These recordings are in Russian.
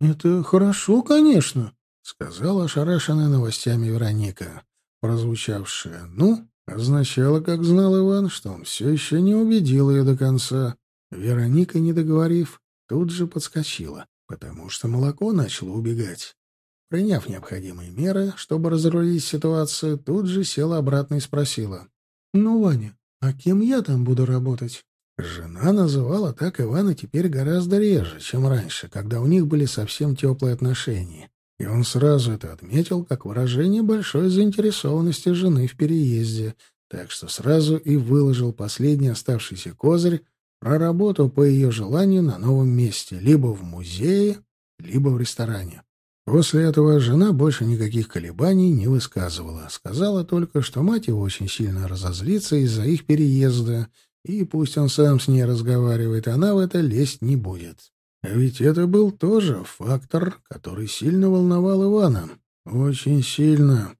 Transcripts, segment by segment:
Это хорошо, конечно, — сказала ошарашенная новостями Вероника. Прозвучавшая «ну» означало, как знал Иван, что он все еще не убедил ее до конца. Вероника, не договорив, тут же подскочила, потому что молоко начало убегать. Приняв необходимые меры, чтобы разрулить ситуацию, тут же села обратно и спросила. «Ну, Ваня, а кем я там буду работать?» Жена называла так Ивана теперь гораздо реже, чем раньше, когда у них были совсем теплые отношения. И он сразу это отметил как выражение большой заинтересованности жены в переезде, так что сразу и выложил последний оставшийся козырь про работу по ее желанию на новом месте, либо в музее, либо в ресторане. После этого жена больше никаких колебаний не высказывала. Сказала только, что мать его очень сильно разозлится из-за их переезда, и пусть он сам с ней разговаривает, она в это лезть не будет. А ведь это был тоже фактор, который сильно волновал Ивана. Очень сильно.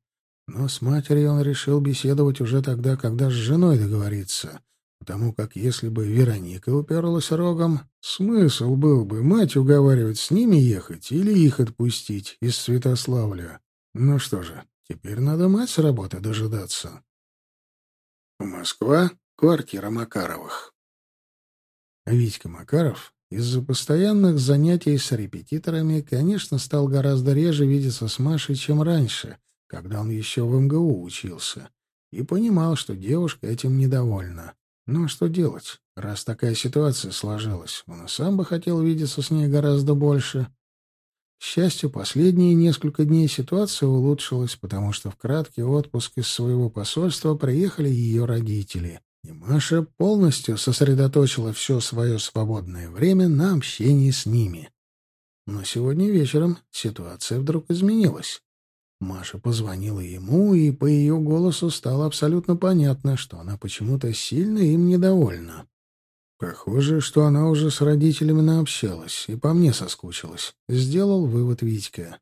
Но с матерью он решил беседовать уже тогда, когда с женой договориться потому как если бы Вероника уперлась рогом, смысл был бы мать уговаривать с ними ехать или их отпустить из Святославля. Ну что же, теперь надо мать с работы дожидаться. Москва, квартира Макаровых. Витька Макаров из-за постоянных занятий с репетиторами, конечно, стал гораздо реже видеться с Машей, чем раньше, когда он еще в МГУ учился, и понимал, что девушка этим недовольна. Ну а что делать, раз такая ситуация сложилась? Он и сам бы хотел видеться с ней гораздо больше. К счастью, последние несколько дней ситуация улучшилась, потому что в краткий отпуск из своего посольства приехали ее родители. И Маша полностью сосредоточила все свое свободное время на общении с ними. Но сегодня вечером ситуация вдруг изменилась. Маша позвонила ему, и по ее голосу стало абсолютно понятно, что она почему-то сильно им недовольна. Похоже, что она уже с родителями наобщалась и по мне соскучилась, сделал вывод Витька.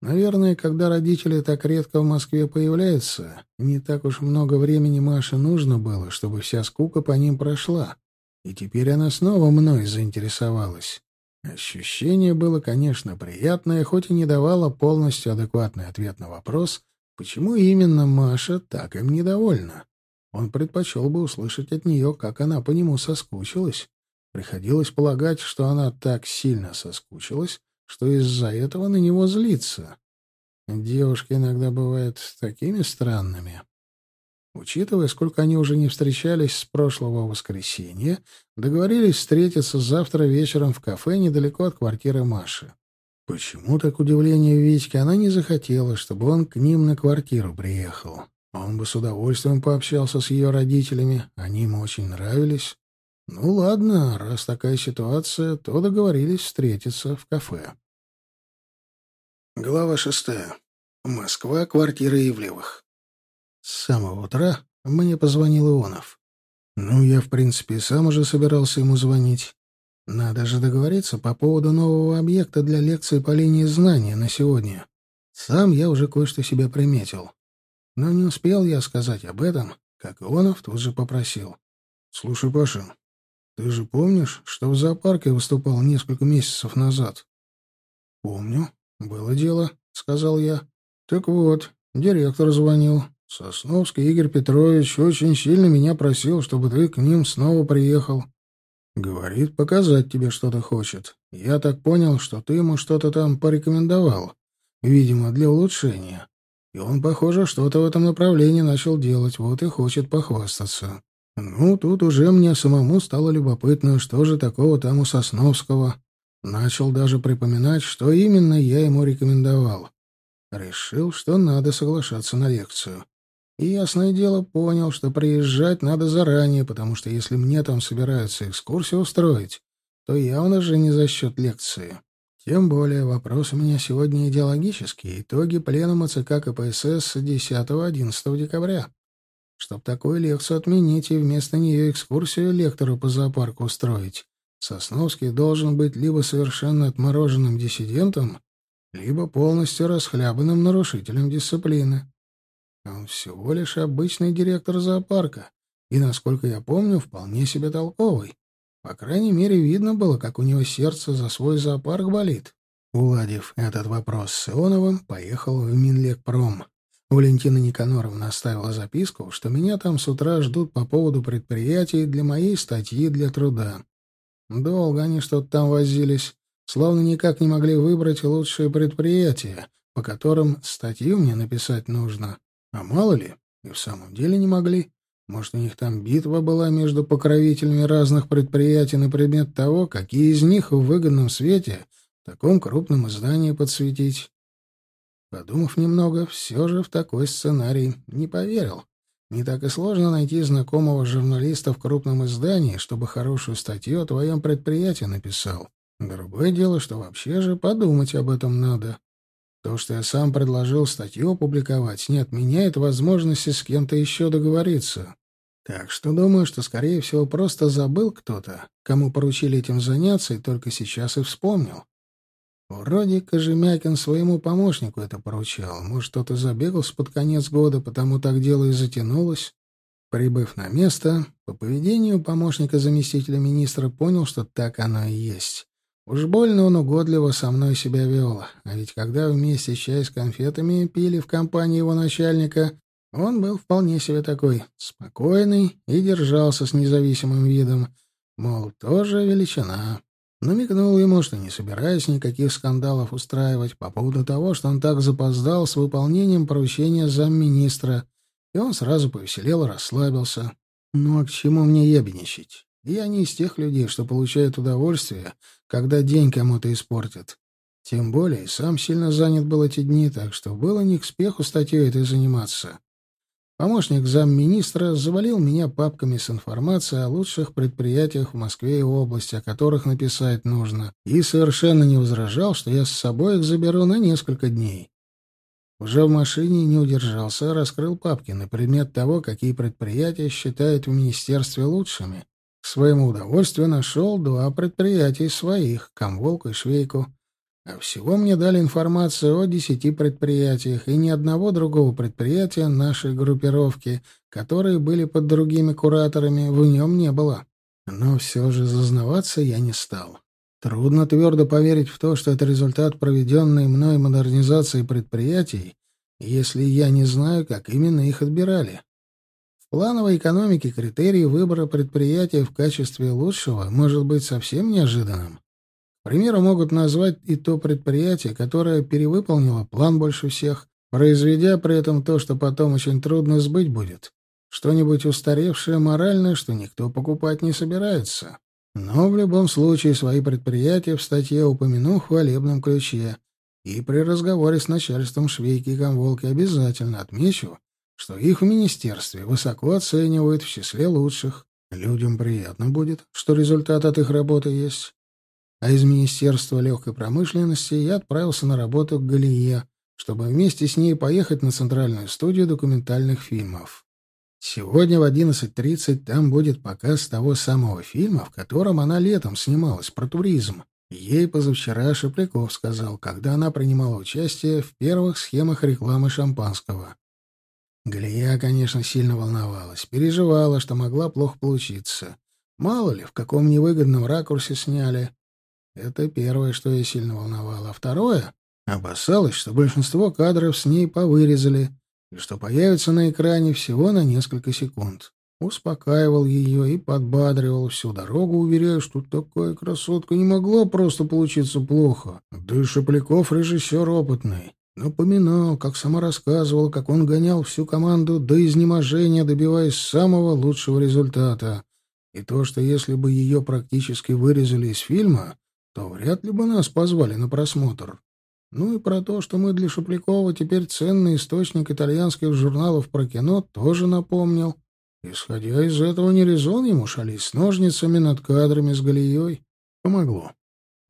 Наверное, когда родители так редко в Москве появляются, не так уж много времени Маше нужно было, чтобы вся скука по ним прошла. И теперь она снова мной заинтересовалась. Ощущение было, конечно, приятное, хоть и не давало полностью адекватный ответ на вопрос, почему именно Маша так им недовольна. Он предпочел бы услышать от нее, как она по нему соскучилась. Приходилось полагать, что она так сильно соскучилась, что из-за этого на него злится. Девушки иногда бывают такими странными. Учитывая, сколько они уже не встречались с прошлого воскресенья, договорились встретиться завтра вечером в кафе недалеко от квартиры Маши. Почему так удивление Витьки она не захотела, чтобы он к ним на квартиру приехал. Он бы с удовольствием пообщался с ее родителями, они ему очень нравились. Ну ладно, раз такая ситуация, то договорились встретиться в кафе. Глава шестая. Москва, квартира Ивлевых. С самого утра мне позвонил Ионов. Ну, я, в принципе, сам уже собирался ему звонить. Надо же договориться по поводу нового объекта для лекции по линии знания на сегодня. Сам я уже кое-что себе приметил. Но не успел я сказать об этом, как Ионов тут же попросил. «Слушай, Паша, ты же помнишь, что в зоопарке выступал несколько месяцев назад?» «Помню. Было дело», — сказал я. «Так вот, директор звонил. Сосновский Игорь Петрович очень сильно меня просил, чтобы ты к ним снова приехал. Говорит, показать тебе что-то хочет. Я так понял, что ты ему что-то там порекомендовал. Видимо, для улучшения. И он, похоже, что-то в этом направлении начал делать, вот и хочет похвастаться. Ну, тут уже мне самому стало любопытно, что же такого там у Сосновского. Начал даже припоминать, что именно я ему рекомендовал. Решил, что надо соглашаться на лекцию. И, ясное дело, понял, что приезжать надо заранее, потому что если мне там собираются экскурсию устроить, то явно же не за счет лекции. Тем более вопрос у меня сегодня идеологический. Итоги пленума ЦК КПСС 10-11 декабря. Чтоб такую лекцию отменить и вместо нее экскурсию лектору по зоопарку устроить, Сосновский должен быть либо совершенно отмороженным диссидентом, либо полностью расхлябанным нарушителем дисциплины. Он всего лишь обычный директор зоопарка, и, насколько я помню, вполне себе толковый. По крайней мере, видно было, как у него сердце за свой зоопарк болит. Уладив этот вопрос с Ионовым, поехал в Минлекпром. Валентина Никаноровна оставила записку, что меня там с утра ждут по поводу предприятий для моей статьи для труда. Долго они что-то там возились, словно никак не могли выбрать лучшие предприятия, по которым статью мне написать нужно. А мало ли, и в самом деле не могли. Может, у них там битва была между покровителями разных предприятий на предмет того, какие из них в выгодном свете в таком крупном издании подсветить. Подумав немного, все же в такой сценарий не поверил. Не так и сложно найти знакомого журналиста в крупном издании, чтобы хорошую статью о твоем предприятии написал. Другое дело, что вообще же подумать об этом надо. То, что я сам предложил статью опубликовать, не отменяет возможности с кем-то еще договориться. Так что думаю, что, скорее всего, просто забыл кто-то, кому поручили этим заняться, и только сейчас и вспомнил. Вроде Кожемякин своему помощнику это поручал. Может, кто-то забегался под конец года, потому так дело и затянулось. Прибыв на место, по поведению помощника заместителя министра понял, что так оно и есть. Уж больно он угодливо со мной себя вел. А ведь когда вместе чай с конфетами пили в компании его начальника, он был вполне себе такой спокойный и держался с независимым видом. Мол, тоже величина. Намекнул ему, что не собираюсь никаких скандалов устраивать по поводу того, что он так запоздал с выполнением поручения замминистра, и он сразу повеселел и расслабился. Ну а к чему мне ябедничать? Я не из тех людей, что получают удовольствие, когда день кому-то испортят. Тем более, сам сильно занят был эти дни, так что было не к спеху статьей этой заниматься. Помощник замминистра завалил меня папками с информацией о лучших предприятиях в Москве и области, о которых написать нужно, и совершенно не возражал, что я с собой их заберу на несколько дней. Уже в машине не удержался, раскрыл папки на предмет того, какие предприятия считают в министерстве лучшими. К своему удовольствию нашел два предприятия своих — Комволку и Швейку. А всего мне дали информацию о десяти предприятиях и ни одного другого предприятия нашей группировки, которые были под другими кураторами, в нем не было. Но все же зазнаваться я не стал. Трудно твердо поверить в то, что это результат проведенной мной модернизации предприятий, если я не знаю, как именно их отбирали. В плановой экономике критерий выбора предприятия в качестве лучшего может быть совсем неожиданным примеру, могут назвать и то предприятие, которое перевыполнило план больше всех, произведя при этом то, что потом очень трудно сбыть будет. Что-нибудь устаревшее моральное, что никто покупать не собирается. Но в любом случае свои предприятия в статье упомяну в хвалебном ключе. И при разговоре с начальством Швейки и Комволки обязательно отмечу, что их в министерстве высоко оценивают в числе лучших. Людям приятно будет, что результат от их работы есть а из Министерства легкой промышленности я отправился на работу к Галие, чтобы вместе с ней поехать на центральную студию документальных фильмов. Сегодня в 11.30 там будет показ того самого фильма, в котором она летом снималась, про туризм. Ей позавчера Шепляков сказал, когда она принимала участие в первых схемах рекламы шампанского. Галия, конечно, сильно волновалась, переживала, что могла плохо получиться. Мало ли, в каком невыгодном ракурсе сняли. Это первое, что ее сильно волновало. А второе — опасалась, что большинство кадров с ней повырезали и что появится на экране всего на несколько секунд. Успокаивал ее и подбадривал всю дорогу, уверяя, что такая красотка не могла просто получиться плохо. Да и Шепляков режиссер опытный. Напоминал, как сама рассказывала, как он гонял всю команду до изнеможения, добиваясь самого лучшего результата. И то, что если бы ее практически вырезали из фильма, то вряд ли бы нас позвали на просмотр. Ну и про то, что мы для Шуплякова теперь ценный источник итальянских журналов про кино, тоже напомнил. Исходя из этого, не резон ему шалить с ножницами над кадрами с Галией. Помогло.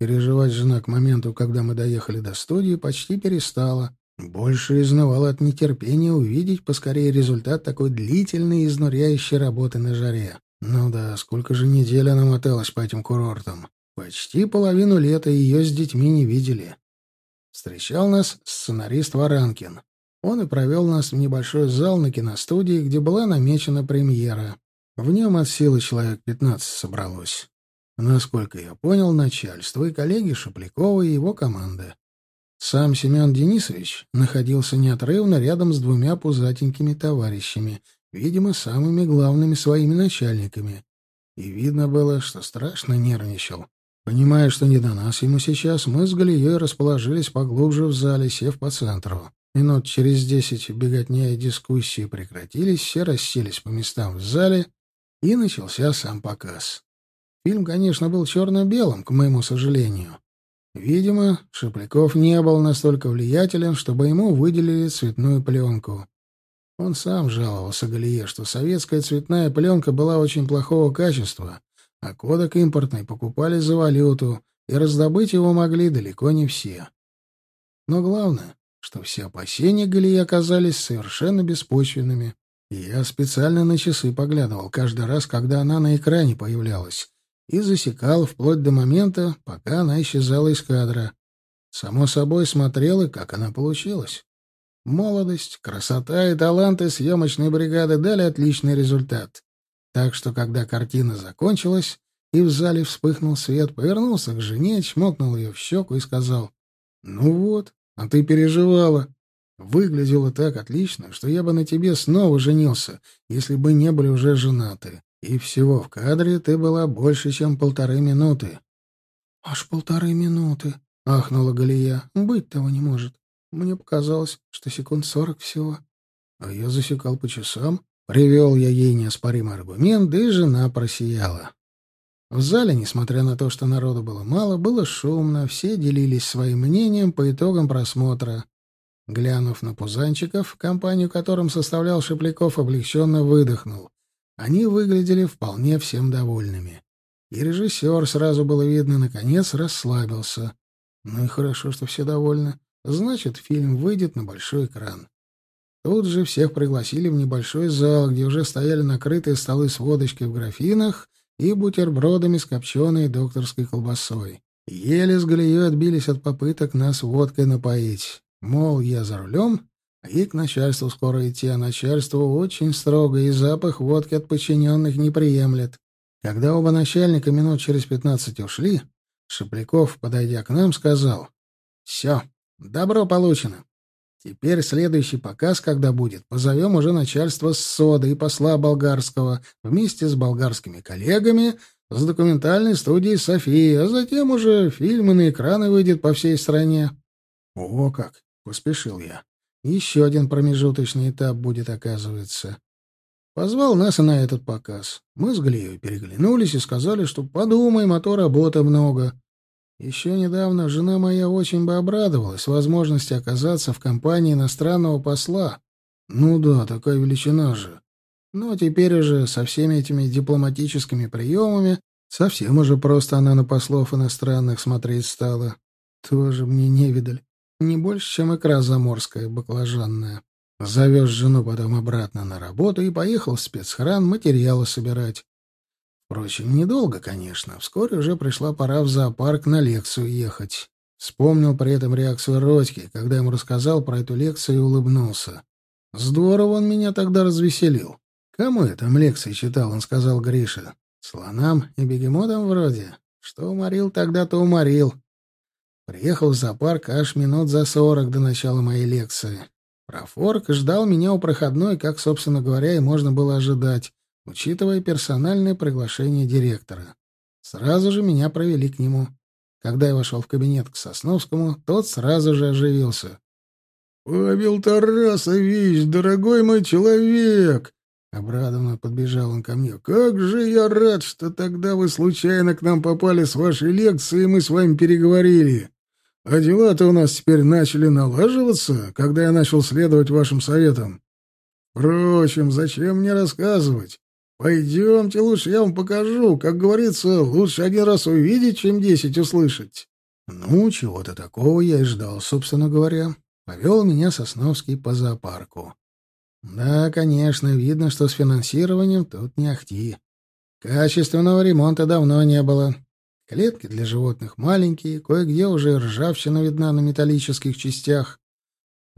Переживать жена к моменту, когда мы доехали до студии, почти перестала. Больше изнывала от нетерпения увидеть поскорее результат такой длительной и изнуряющей работы на жаре. Ну да, сколько же недель она моталась по этим курортам. Почти половину лета ее с детьми не видели. Встречал нас сценарист Варанкин. Он и провел нас в небольшой зал на киностудии, где была намечена премьера. В нем от силы человек пятнадцать собралось. Насколько я понял, начальство и коллеги Шаплякова и его команды. Сам Семен Денисович находился неотрывно рядом с двумя пузатенькими товарищами, видимо, самыми главными своими начальниками. И видно было, что страшно нервничал. Понимая, что не до нас ему сейчас, мы с Галией расположились поглубже в зале, сев по центру. Минут через десять беготня и дискуссии прекратились, все расселись по местам в зале, и начался сам показ. Фильм, конечно, был черно-белым, к моему сожалению. Видимо, Шепляков не был настолько влиятелен, чтобы ему выделили цветную пленку. Он сам жаловался Галие, что советская цветная пленка была очень плохого качества, а кодек импортный покупали за валюту, и раздобыть его могли далеко не все. Но главное, что все опасения Галии оказались совершенно беспочвенными. Я специально на часы поглядывал каждый раз, когда она на экране появлялась, и засекал вплоть до момента, пока она исчезала из кадра. Само собой смотрел и как она получилась. Молодость, красота и таланты съемочной бригады дали отличный результат. Так что, когда картина закончилась, и в зале вспыхнул свет, повернулся к жене, чмокнул ее в щеку и сказал, «Ну вот, а ты переживала. Выглядело так отлично, что я бы на тебе снова женился, если бы не были уже женаты. И всего в кадре ты была больше, чем полторы минуты». «Аж полторы минуты», — ахнула Галия. «Быть того не может. Мне показалось, что секунд сорок всего». А я засекал по часам, Привел я ей неоспоримый аргумент, да и жена просияла. В зале, несмотря на то, что народу было мало, было шумно, все делились своим мнением по итогам просмотра. Глянув на пузанчиков, компанию которым составлял Шепляков, облегченно выдохнул. Они выглядели вполне всем довольными. И режиссер, сразу было видно, наконец расслабился. Ну и хорошо, что все довольны. Значит, фильм выйдет на большой экран. Тут же всех пригласили в небольшой зал, где уже стояли накрытые столы с водочкой в графинах и бутербродами с копченой докторской колбасой. Еле с Галией отбились от попыток нас водкой напоить. Мол, я за рулем, а ей к начальству скоро идти, а начальство очень строго, и запах водки от подчиненных не приемлет. Когда оба начальника минут через пятнадцать ушли, Шепляков, подойдя к нам, сказал, «Все, добро получено. Теперь следующий показ, когда будет, позовем уже начальство СОДа и посла болгарского вместе с болгарскими коллегами с документальной студией «София», а затем уже фильмы на экраны выйдет по всей стране. О, как! Поспешил я. Еще один промежуточный этап будет, оказывается. Позвал нас и на этот показ. Мы с Глеей переглянулись и сказали, что подумаем, а то работы много. Еще недавно жена моя очень бы обрадовалась возможности оказаться в компании иностранного посла. Ну да, такая величина же. Но теперь уже со всеми этими дипломатическими приемами совсем уже просто она на послов иностранных смотреть стала. Тоже мне не видали. Не больше, чем икра заморская, баклажанная. Завез жену потом обратно на работу и поехал в спецхран материалы собирать. Впрочем, недолго, конечно. Вскоре уже пришла пора в зоопарк на лекцию ехать. Вспомнил при этом реакцию Родьки, когда ему рассказал про эту лекцию и улыбнулся. Здорово он меня тогда развеселил. Кому я там лекции читал, он сказал Гриша. Слонам и бегемотам вроде. Что уморил тогда, то уморил. Приехал в зоопарк аж минут за сорок до начала моей лекции. Профорк ждал меня у проходной, как, собственно говоря, и можно было ожидать учитывая персональное приглашение директора. Сразу же меня провели к нему. Когда я вошел в кабинет к Сосновскому, тот сразу же оживился. «Павел Тарасович, дорогой мой человек!» Обрадованно подбежал он ко мне. «Как же я рад, что тогда вы случайно к нам попали с вашей лекции, и мы с вами переговорили. А дела-то у нас теперь начали налаживаться, когда я начал следовать вашим советам. Впрочем, зачем мне рассказывать? «Пойдемте лучше, я вам покажу. Как говорится, лучше один раз увидеть, чем десять услышать». Ну, чего-то такого я и ждал, собственно говоря. Повел меня Сосновский по зоопарку. Да, конечно, видно, что с финансированием тут не ахти. Качественного ремонта давно не было. Клетки для животных маленькие, кое-где уже ржавчина видна на металлических частях.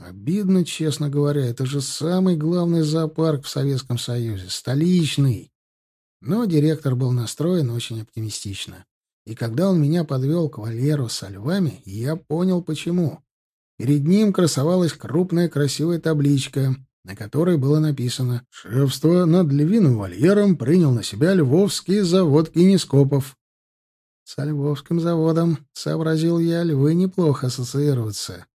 Обидно, честно говоря, это же самый главный зоопарк в Советском Союзе, столичный. Но директор был настроен очень оптимистично. И когда он меня подвел к вольеру со львами, я понял, почему. Перед ним красовалась крупная красивая табличка, на которой было написано «Шефство над львиным вольером принял на себя Львовский завод кинескопов». Со Львовским заводом, сообразил я, львы неплохо ассоциируются.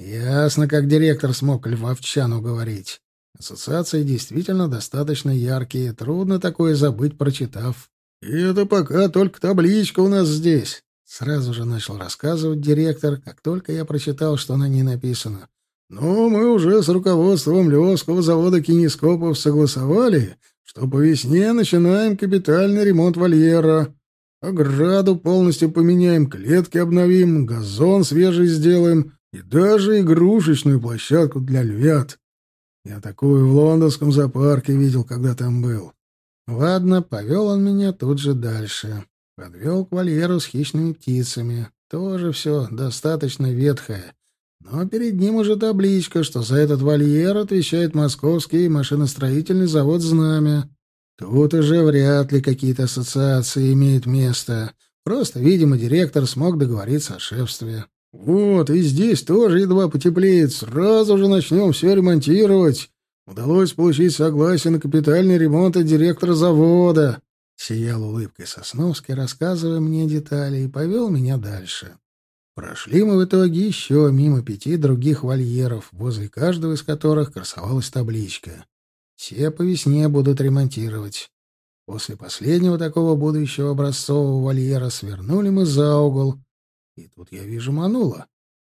Ясно, как директор смог львовчану говорить. Ассоциации действительно достаточно яркие, трудно такое забыть, прочитав. «И это пока только табличка у нас здесь», — сразу же начал рассказывать директор, как только я прочитал, что на ней написано. «Но мы уже с руководством Львовского завода кинескопов согласовали, что по весне начинаем капитальный ремонт вольера. Ограду полностью поменяем, клетки обновим, газон свежий сделаем и даже игрушечную площадку для львят. Я такую в лондонском зоопарке видел, когда там был. Ладно, повел он меня тут же дальше. Подвел к вольеру с хищными птицами. Тоже все достаточно ветхое. Но перед ним уже табличка, что за этот вольер отвечает московский машиностроительный завод «Знамя». Тут уже вряд ли какие-то ассоциации имеют место. Просто, видимо, директор смог договориться о шефстве. Вот, и здесь тоже едва потеплеет. Сразу же начнем все ремонтировать. Удалось получить согласие на капитальный ремонт от директора завода. Сиял улыбкой Сосновский, рассказывая мне детали, и повел меня дальше. Прошли мы в итоге еще мимо пяти других вольеров, возле каждого из которых красовалась табличка. Все по весне будут ремонтировать. После последнего такого будущего образцового вольера свернули мы за угол, и тут я вижу Манула.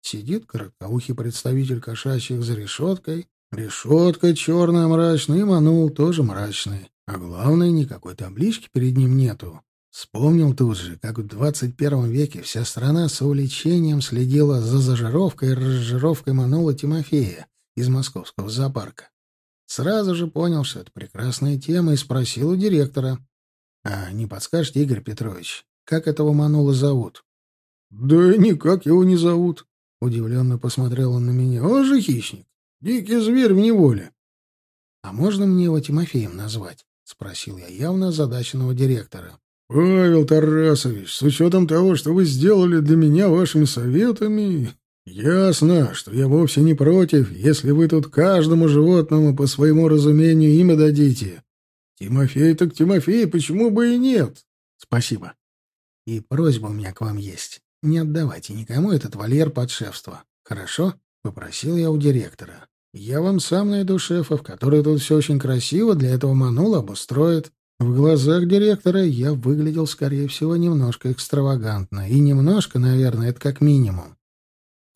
Сидит короткоухий представитель кошачьих за решеткой, Решетка черная мрачная, и манул тоже мрачный. А главное, никакой таблички перед ним нету. Вспомнил тут же, как в двадцать первом веке вся страна с увлечением следила за зажировкой и разжировкой манула Тимофея из московского зоопарка. Сразу же понял, что это прекрасная тема, и спросил у директора. «А не подскажете, Игорь Петрович, как этого манула зовут?» «Да никак его не зовут», — удивленно посмотрел он на меня. «Он же хищник. Дикий зверь в неволе. — А можно мне его Тимофеем назвать? — спросил я явно озадаченного директора. — Павел Тарасович, с учетом того, что вы сделали для меня вашими советами, ясно, что я вовсе не против, если вы тут каждому животному по своему разумению имя дадите. Тимофей так Тимофей, почему бы и нет? — Спасибо. И просьба у меня к вам есть. Не отдавайте никому этот вольер под шефство. Хорошо? — попросил я у директора. Я вам сам найду шефов, которые тут все очень красиво для этого манула обустроят. В глазах директора я выглядел, скорее всего, немножко экстравагантно. И немножко, наверное, это как минимум.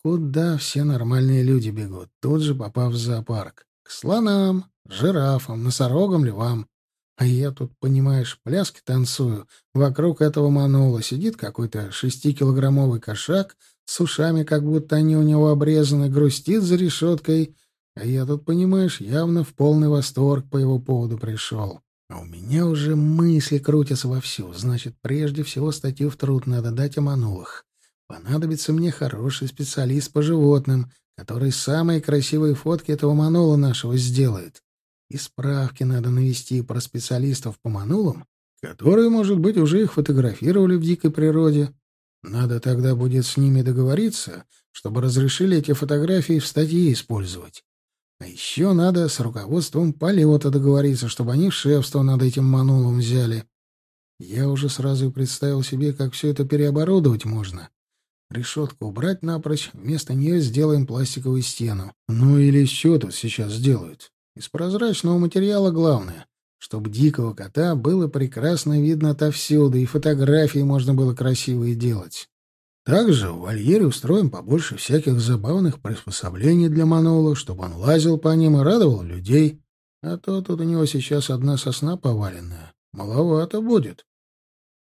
Куда все нормальные люди бегут, тут же попав в зоопарк? К слонам, жирафам, носорогам, львам. А я тут, понимаешь, пляски танцую. Вокруг этого манула сидит какой-то шестикилограммовый кошак с ушами, как будто они у него обрезаны, грустит за решеткой — а я тут, понимаешь, явно в полный восторг по его поводу пришел. А у меня уже мысли крутятся вовсю. Значит, прежде всего статью в труд надо дать о манулах. Понадобится мне хороший специалист по животным, который самые красивые фотки этого манула нашего сделает. И справки надо навести про специалистов по манулам, которые, может быть, уже их фотографировали в дикой природе. Надо тогда будет с ними договориться, чтобы разрешили эти фотографии в статье использовать. А еще надо с руководством полета договориться, чтобы они шефство над этим манулом взяли. Я уже сразу представил себе, как все это переоборудовать можно. Решетку убрать напрочь, вместо нее сделаем пластиковую стену. Ну или что тут сейчас сделают? Из прозрачного материала главное, чтобы дикого кота было прекрасно видно отовсюду, и фотографии можно было красивые делать. Также в вольере устроим побольше всяких забавных приспособлений для Манола, чтобы он лазил по ним и радовал людей. А то тут у него сейчас одна сосна поваленная. Маловато будет.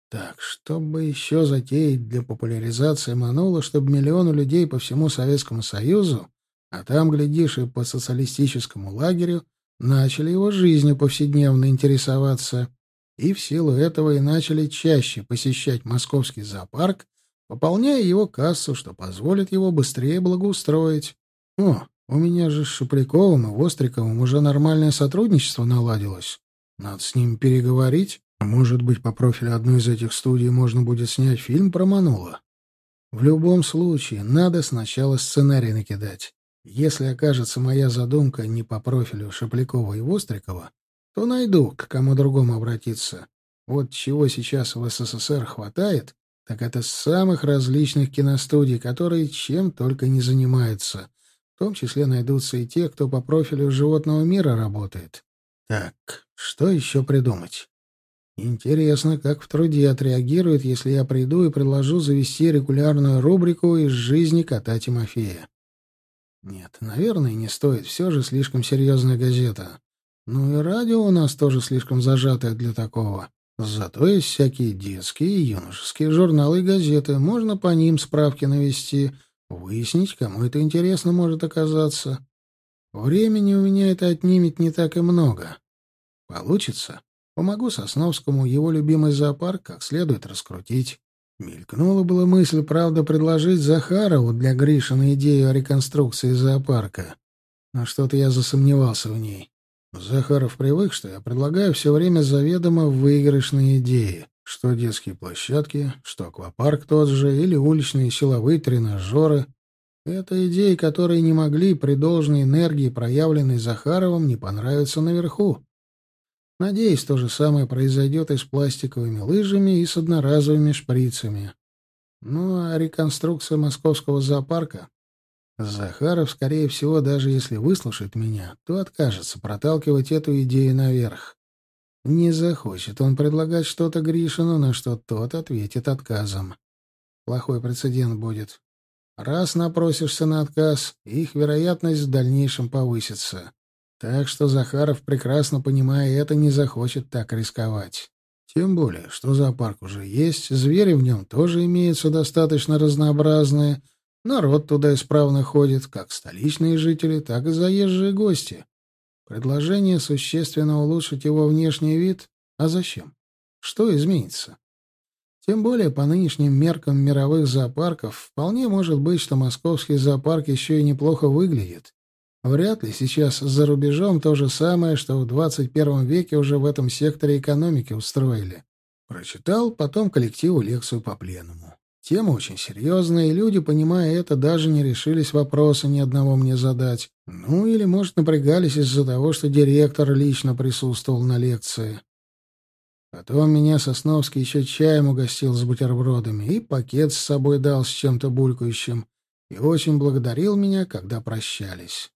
Так, чтобы еще затеять для популяризации Манола, чтобы миллионы людей по всему Советскому Союзу, а там, глядишь, и по социалистическому лагерю, начали его жизнью повседневно интересоваться. И в силу этого и начали чаще посещать московский зоопарк пополняя его кассу, что позволит его быстрее благоустроить. О, у меня же с Шупряковым и Востриковым уже нормальное сотрудничество наладилось. Надо с ним переговорить. Может быть, по профилю одной из этих студий можно будет снять фильм про Манула? В любом случае, надо сначала сценарий накидать. Если окажется моя задумка не по профилю Шеплякова и Вострикова, то найду, к кому другому обратиться. Вот чего сейчас в СССР хватает, так это самых различных киностудий, которые чем только не занимаются. В том числе найдутся и те, кто по профилю животного мира работает. Так, что еще придумать? Интересно, как в труде отреагирует, если я приду и предложу завести регулярную рубрику из жизни кота Тимофея. Нет, наверное, не стоит. Все же слишком серьезная газета. Ну и радио у нас тоже слишком зажатое для такого. Зато есть всякие детские и юношеские журналы и газеты. Можно по ним справки навести, выяснить, кому это интересно может оказаться. Времени у меня это отнимет не так и много. Получится? Помогу Сосновскому его любимый зоопарк как следует раскрутить. Мелькнула была мысль, правда, предложить Захарову для Гришина идею о реконструкции зоопарка. Но что-то я засомневался в ней. Захаров привык, что я предлагаю все время заведомо выигрышные идеи. Что детские площадки, что аквапарк тот же, или уличные силовые тренажеры. Это идеи, которые не могли при должной энергии, проявленной Захаровым, не понравиться наверху. Надеюсь, то же самое произойдет и с пластиковыми лыжами, и с одноразовыми шприцами. Ну, а реконструкция московского зоопарка? Захаров, скорее всего, даже если выслушает меня, то откажется проталкивать эту идею наверх. Не захочет он предлагать что-то Гришину, на что тот ответит отказом. Плохой прецедент будет. Раз напросишься на отказ, их вероятность в дальнейшем повысится. Так что Захаров, прекрасно понимая это, не захочет так рисковать. Тем более, что зоопарк уже есть, звери в нем тоже имеются достаточно разнообразные, народ туда исправно ходит, как столичные жители, так и заезжие гости. Предложение существенно улучшить его внешний вид? А зачем? Что изменится? Тем более, по нынешним меркам мировых зоопарков, вполне может быть, что московский зоопарк еще и неплохо выглядит. Вряд ли сейчас за рубежом то же самое, что в 21 веке уже в этом секторе экономики устроили. Прочитал потом коллективу лекцию по пленному. Тема очень серьезная, и люди, понимая это, даже не решились вопроса ни одного мне задать. Ну, или, может, напрягались из-за того, что директор лично присутствовал на лекции. Потом меня Сосновский еще чаем угостил с бутербродами и пакет с собой дал с чем-то булькающим, и очень благодарил меня, когда прощались.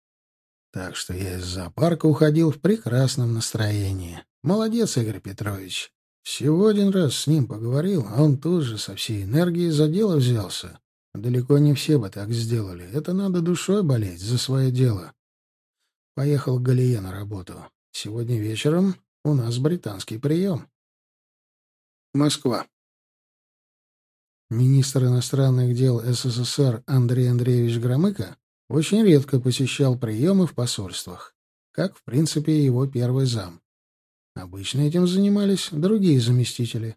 Так что я из зоопарка уходил в прекрасном настроении. Молодец, Игорь Петрович. Всего один раз с ним поговорил, а он тут же со всей энергией за дело взялся. Далеко не все бы так сделали. Это надо душой болеть за свое дело. Поехал к Галие на работу. Сегодня вечером у нас британский прием. Москва. Министр иностранных дел СССР Андрей Андреевич Громыко очень редко посещал приемы в посольствах, как, в принципе, его первый зам. Обычно этим занимались другие заместители.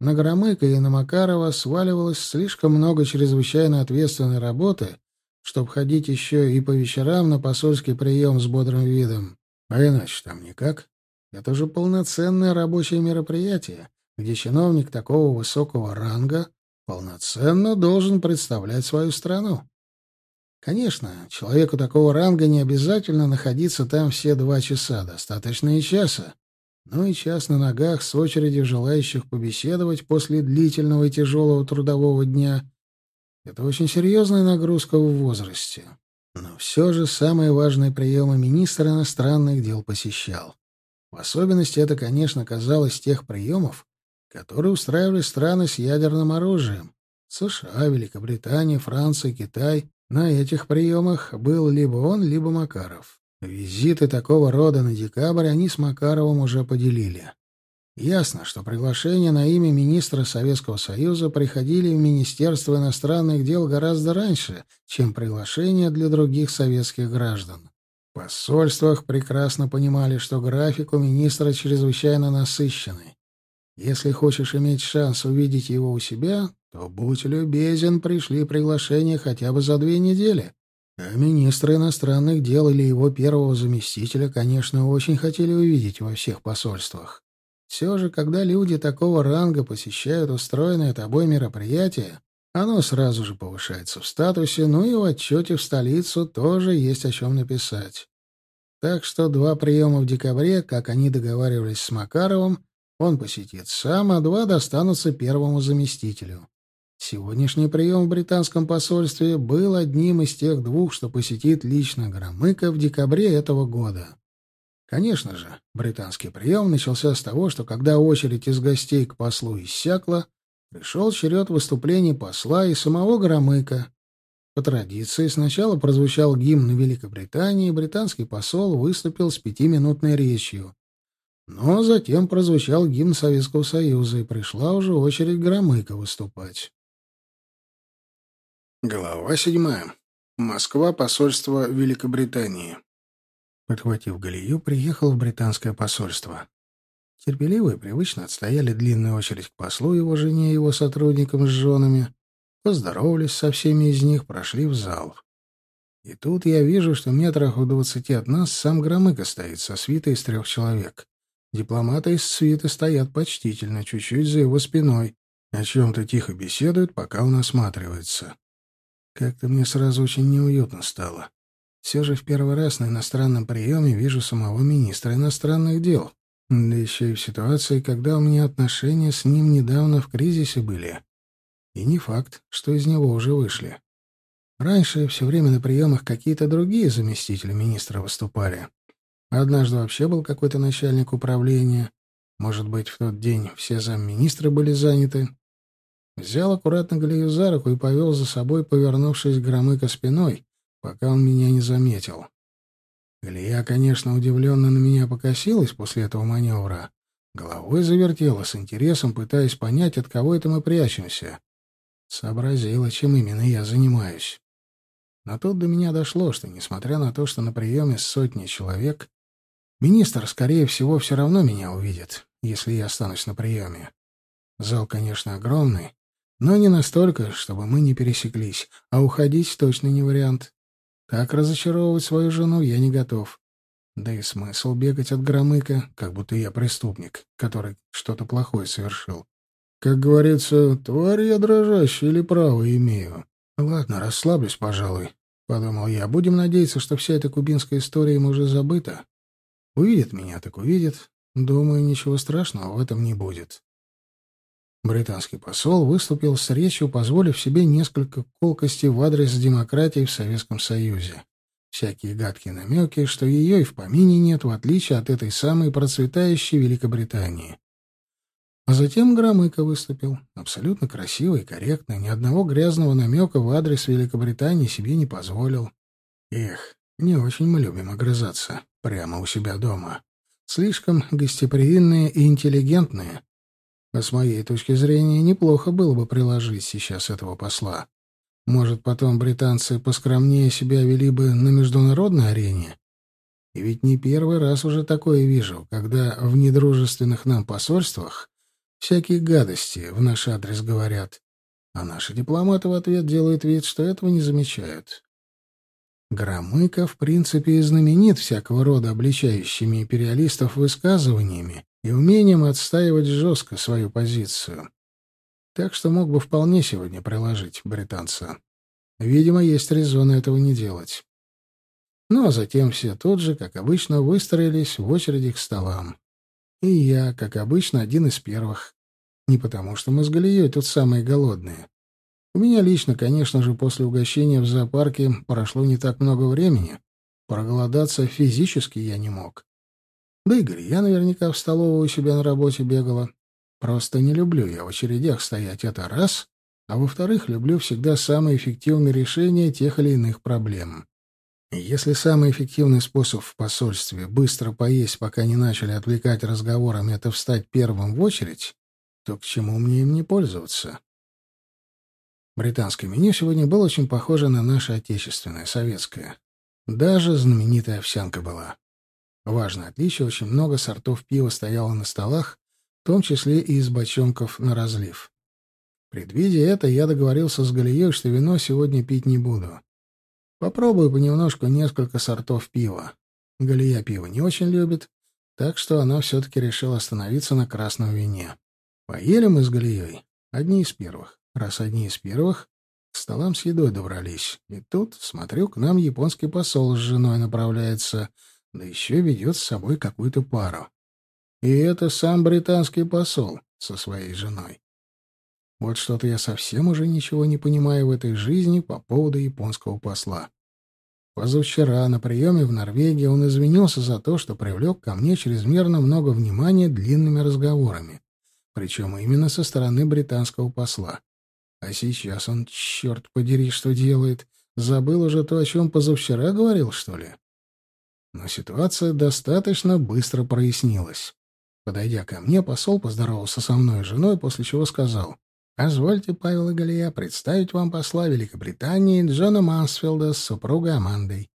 На Громыка и на Макарова сваливалось слишком много чрезвычайно ответственной работы, чтобы ходить еще и по вечерам на посольский прием с бодрым видом. А иначе там никак. Это же полноценное рабочее мероприятие, где чиновник такого высокого ранга полноценно должен представлять свою страну. Конечно, человеку такого ранга не обязательно находиться там все два часа, достаточно и часа. Ну и час на ногах с очередью желающих побеседовать после длительного и тяжелого трудового дня — это очень серьезная нагрузка в возрасте. Но все же самые важные приемы министр иностранных дел посещал. В особенности это, конечно, казалось тех приемов, которые устраивали страны с ядерным оружием. США, Великобритания, Франция, Китай на этих приемах был либо он, либо Макаров. Визиты такого рода на декабрь они с Макаровым уже поделили. Ясно, что приглашения на имя министра Советского Союза приходили в Министерство иностранных дел гораздо раньше, чем приглашения для других советских граждан. В посольствах прекрасно понимали, что график у министра чрезвычайно насыщенный. Если хочешь иметь шанс увидеть его у себя, то, будь любезен, пришли приглашения хотя бы за две недели. А министра иностранных дел или его первого заместителя, конечно, очень хотели увидеть во всех посольствах. Все же, когда люди такого ранга посещают устроенное тобой мероприятие, оно сразу же повышается в статусе, ну и в отчете в столицу тоже есть о чем написать. Так что два приема в декабре, как они договаривались с Макаровым, он посетит сам, а два достанутся первому заместителю. Сегодняшний прием в британском посольстве был одним из тех двух, что посетит лично Громыко в декабре этого года. Конечно же, британский прием начался с того, что когда очередь из гостей к послу иссякла, пришел черед выступлений посла и самого Громыка. По традиции сначала прозвучал гимн Великобритании, британский посол выступил с пятиминутной речью. Но затем прозвучал гимн Советского Союза, и пришла уже очередь Громыка выступать. Глава седьмая. Москва, посольство Великобритании. Подхватив Галию, приехал в британское посольство. Терпеливо и привычно отстояли длинную очередь к послу, его жене и его сотрудникам с женами. Поздоровались со всеми из них, прошли в зал. И тут я вижу, что метрах в двадцати от нас сам Громыко стоит со свитой из трех человек. Дипломаты из свиты стоят почтительно, чуть-чуть за его спиной, о чем-то тихо беседуют, пока он осматривается. Как-то мне сразу очень неуютно стало. Все же в первый раз на иностранном приеме вижу самого министра иностранных дел. Да еще и в ситуации, когда у меня отношения с ним недавно в кризисе были. И не факт, что из него уже вышли. Раньше все время на приемах какие-то другие заместители министра выступали. Однажды вообще был какой-то начальник управления. Может быть, в тот день все замминистры были заняты. Взял аккуратно Галию за руку и повел за собой, повернувшись Громыко спиной, пока он меня не заметил. Галия, конечно, удивленно на меня покосилась после этого маневра. Головой завертела с интересом, пытаясь понять, от кого это мы прячемся. Сообразила, чем именно я занимаюсь. Но тут до меня дошло, что, несмотря на то, что на приеме сотни человек, министр, скорее всего, все равно меня увидит, если я останусь на приеме. Зал, конечно, огромный, но не настолько, чтобы мы не пересеклись, а уходить точно не вариант. Так разочаровывать свою жену я не готов. Да и смысл бегать от Громыка, как будто я преступник, который что-то плохое совершил. Как говорится, тварь я дрожащая или право имею. Ладно, расслаблюсь, пожалуй, — подумал я. Будем надеяться, что вся эта кубинская история им уже забыта. Увидит меня, так увидит. Думаю, ничего страшного в этом не будет. Британский посол выступил с речью, позволив себе несколько колкостей в адрес демократии в Советском Союзе. Всякие гадкие намеки, что ее и в помине нет, в отличие от этой самой процветающей Великобритании. А затем Громыко выступил. Абсолютно красиво и корректно, ни одного грязного намека в адрес Великобритании себе не позволил. Эх, не очень мы любим огрызаться прямо у себя дома. Слишком гостеприимные и интеллигентные — а с моей точки зрения, неплохо было бы приложить сейчас этого посла. Может, потом британцы поскромнее себя вели бы на международной арене? И ведь не первый раз уже такое вижу, когда в недружественных нам посольствах всякие гадости в наш адрес говорят, а наши дипломаты в ответ делают вид, что этого не замечают. Громыко, в принципе, и знаменит всякого рода обличающими империалистов высказываниями и умением отстаивать жестко свою позицию. Так что мог бы вполне сегодня приложить британца. Видимо, есть резон этого не делать. Ну, а затем все тут же, как обычно, выстроились в очереди к столам. И я, как обычно, один из первых. Не потому, что мы с Галией тут самые голодные. У меня лично, конечно же, после угощения в зоопарке прошло не так много времени. Проголодаться физически я не мог. Да и я наверняка в столовую у себя на работе бегала. Просто не люблю я в очередях стоять, это раз. А во-вторых, люблю всегда самые эффективные решения тех или иных проблем. Если самый эффективный способ в посольстве — быстро поесть, пока не начали отвлекать разговорами, это встать первым в очередь, то к чему мне им не пользоваться? Британское меню сегодня было очень похоже на наше отечественное, советское. Даже знаменитая овсянка была. Важное отличие — очень много сортов пива стояло на столах, в том числе и из бочонков на разлив. Предвидя это, я договорился с Галией, что вино сегодня пить не буду. Попробую понемножку несколько сортов пива. Галия пиво не очень любит, так что она все-таки решила остановиться на красном вине. Поели мы с Галией. Одни из первых. Раз одни из первых, к столам с едой добрались. И тут, смотрю, к нам японский посол с женой направляется, да еще ведет с собой какую-то пару. И это сам британский посол со своей женой. Вот что-то я совсем уже ничего не понимаю в этой жизни по поводу японского посла. Позавчера на приеме в Норвегии он извинился за то, что привлек ко мне чрезмерно много внимания длинными разговорами, причем именно со стороны британского посла. А сейчас он, черт подери, что делает? Забыл уже то, о чем позавчера говорил, что ли? Но ситуация достаточно быстро прояснилась. Подойдя ко мне, посол поздоровался со мной и женой, после чего сказал, «Позвольте, Павел и Галия, представить вам посла Великобритании Джона Мансфилда с супругой Амандой.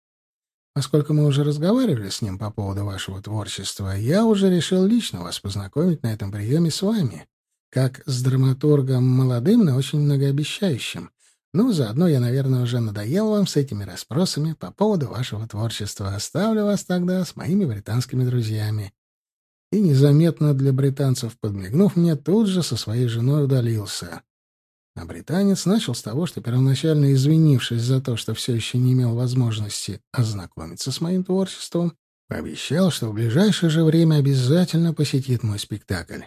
Поскольку мы уже разговаривали с ним по поводу вашего творчества, я уже решил лично вас познакомить на этом приеме с вами, как с драматургом молодым, но очень многообещающим. Ну, заодно я, наверное, уже надоел вам с этими расспросами по поводу вашего творчества. Оставлю вас тогда с моими британскими друзьями и, незаметно для британцев подмигнув мне, тут же со своей женой удалился. А британец начал с того, что, первоначально извинившись за то, что все еще не имел возможности ознакомиться с моим творчеством, пообещал, что в ближайшее же время обязательно посетит мой спектакль.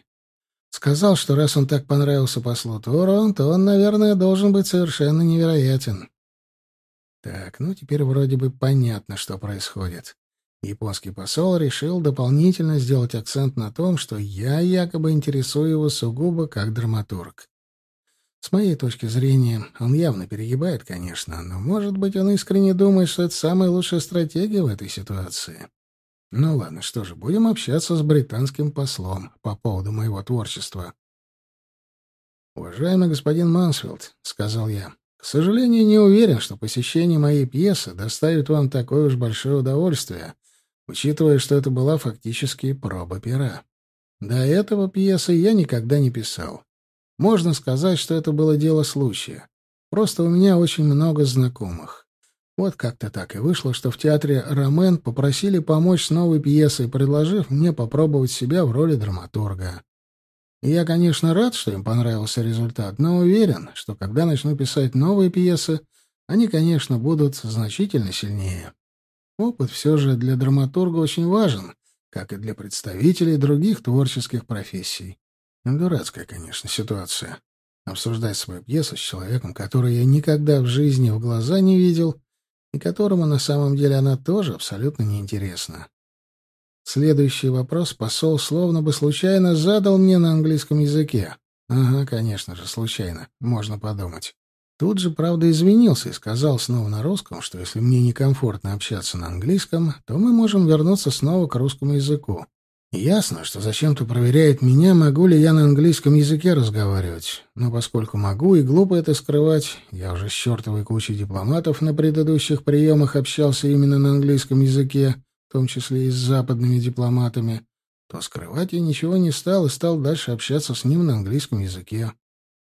Сказал, что раз он так понравился послу Тору, то он, наверное, должен быть совершенно невероятен. Так, ну теперь вроде бы понятно, что происходит. Японский посол решил дополнительно сделать акцент на том, что я якобы интересую его сугубо как драматург. С моей точки зрения, он явно перегибает, конечно, но, может быть, он искренне думает, что это самая лучшая стратегия в этой ситуации. Ну ладно, что же, будем общаться с британским послом по поводу моего творчества. «Уважаемый господин Мансфилд», — сказал я, — «к сожалению, не уверен, что посещение моей пьесы доставит вам такое уж большое удовольствие, учитывая, что это была фактически проба пера. До этого пьесы я никогда не писал. Можно сказать, что это было дело случая. Просто у меня очень много знакомых. Вот как-то так и вышло, что в театре «Ромен» попросили помочь с новой пьесой, предложив мне попробовать себя в роли драматурга. Я, конечно, рад, что им понравился результат, но уверен, что когда начну писать новые пьесы, они, конечно, будут значительно сильнее. Опыт все же для драматурга очень важен, как и для представителей других творческих профессий. Дурацкая, конечно, ситуация. Обсуждать свою пьесу с человеком, которого я никогда в жизни в глаза не видел, и которому на самом деле она тоже абсолютно неинтересна. Следующий вопрос посол словно бы случайно задал мне на английском языке. Ага, конечно же, случайно, можно подумать. Тут же, правда, извинился и сказал снова на русском, что если мне некомфортно общаться на английском, то мы можем вернуться снова к русскому языку. Ясно, что зачем-то проверяет меня, могу ли я на английском языке разговаривать. Но поскольку могу, и глупо это скрывать, я уже с чертовой кучей дипломатов на предыдущих приемах общался именно на английском языке, в том числе и с западными дипломатами, то скрывать я ничего не стал и стал дальше общаться с ним на английском языке.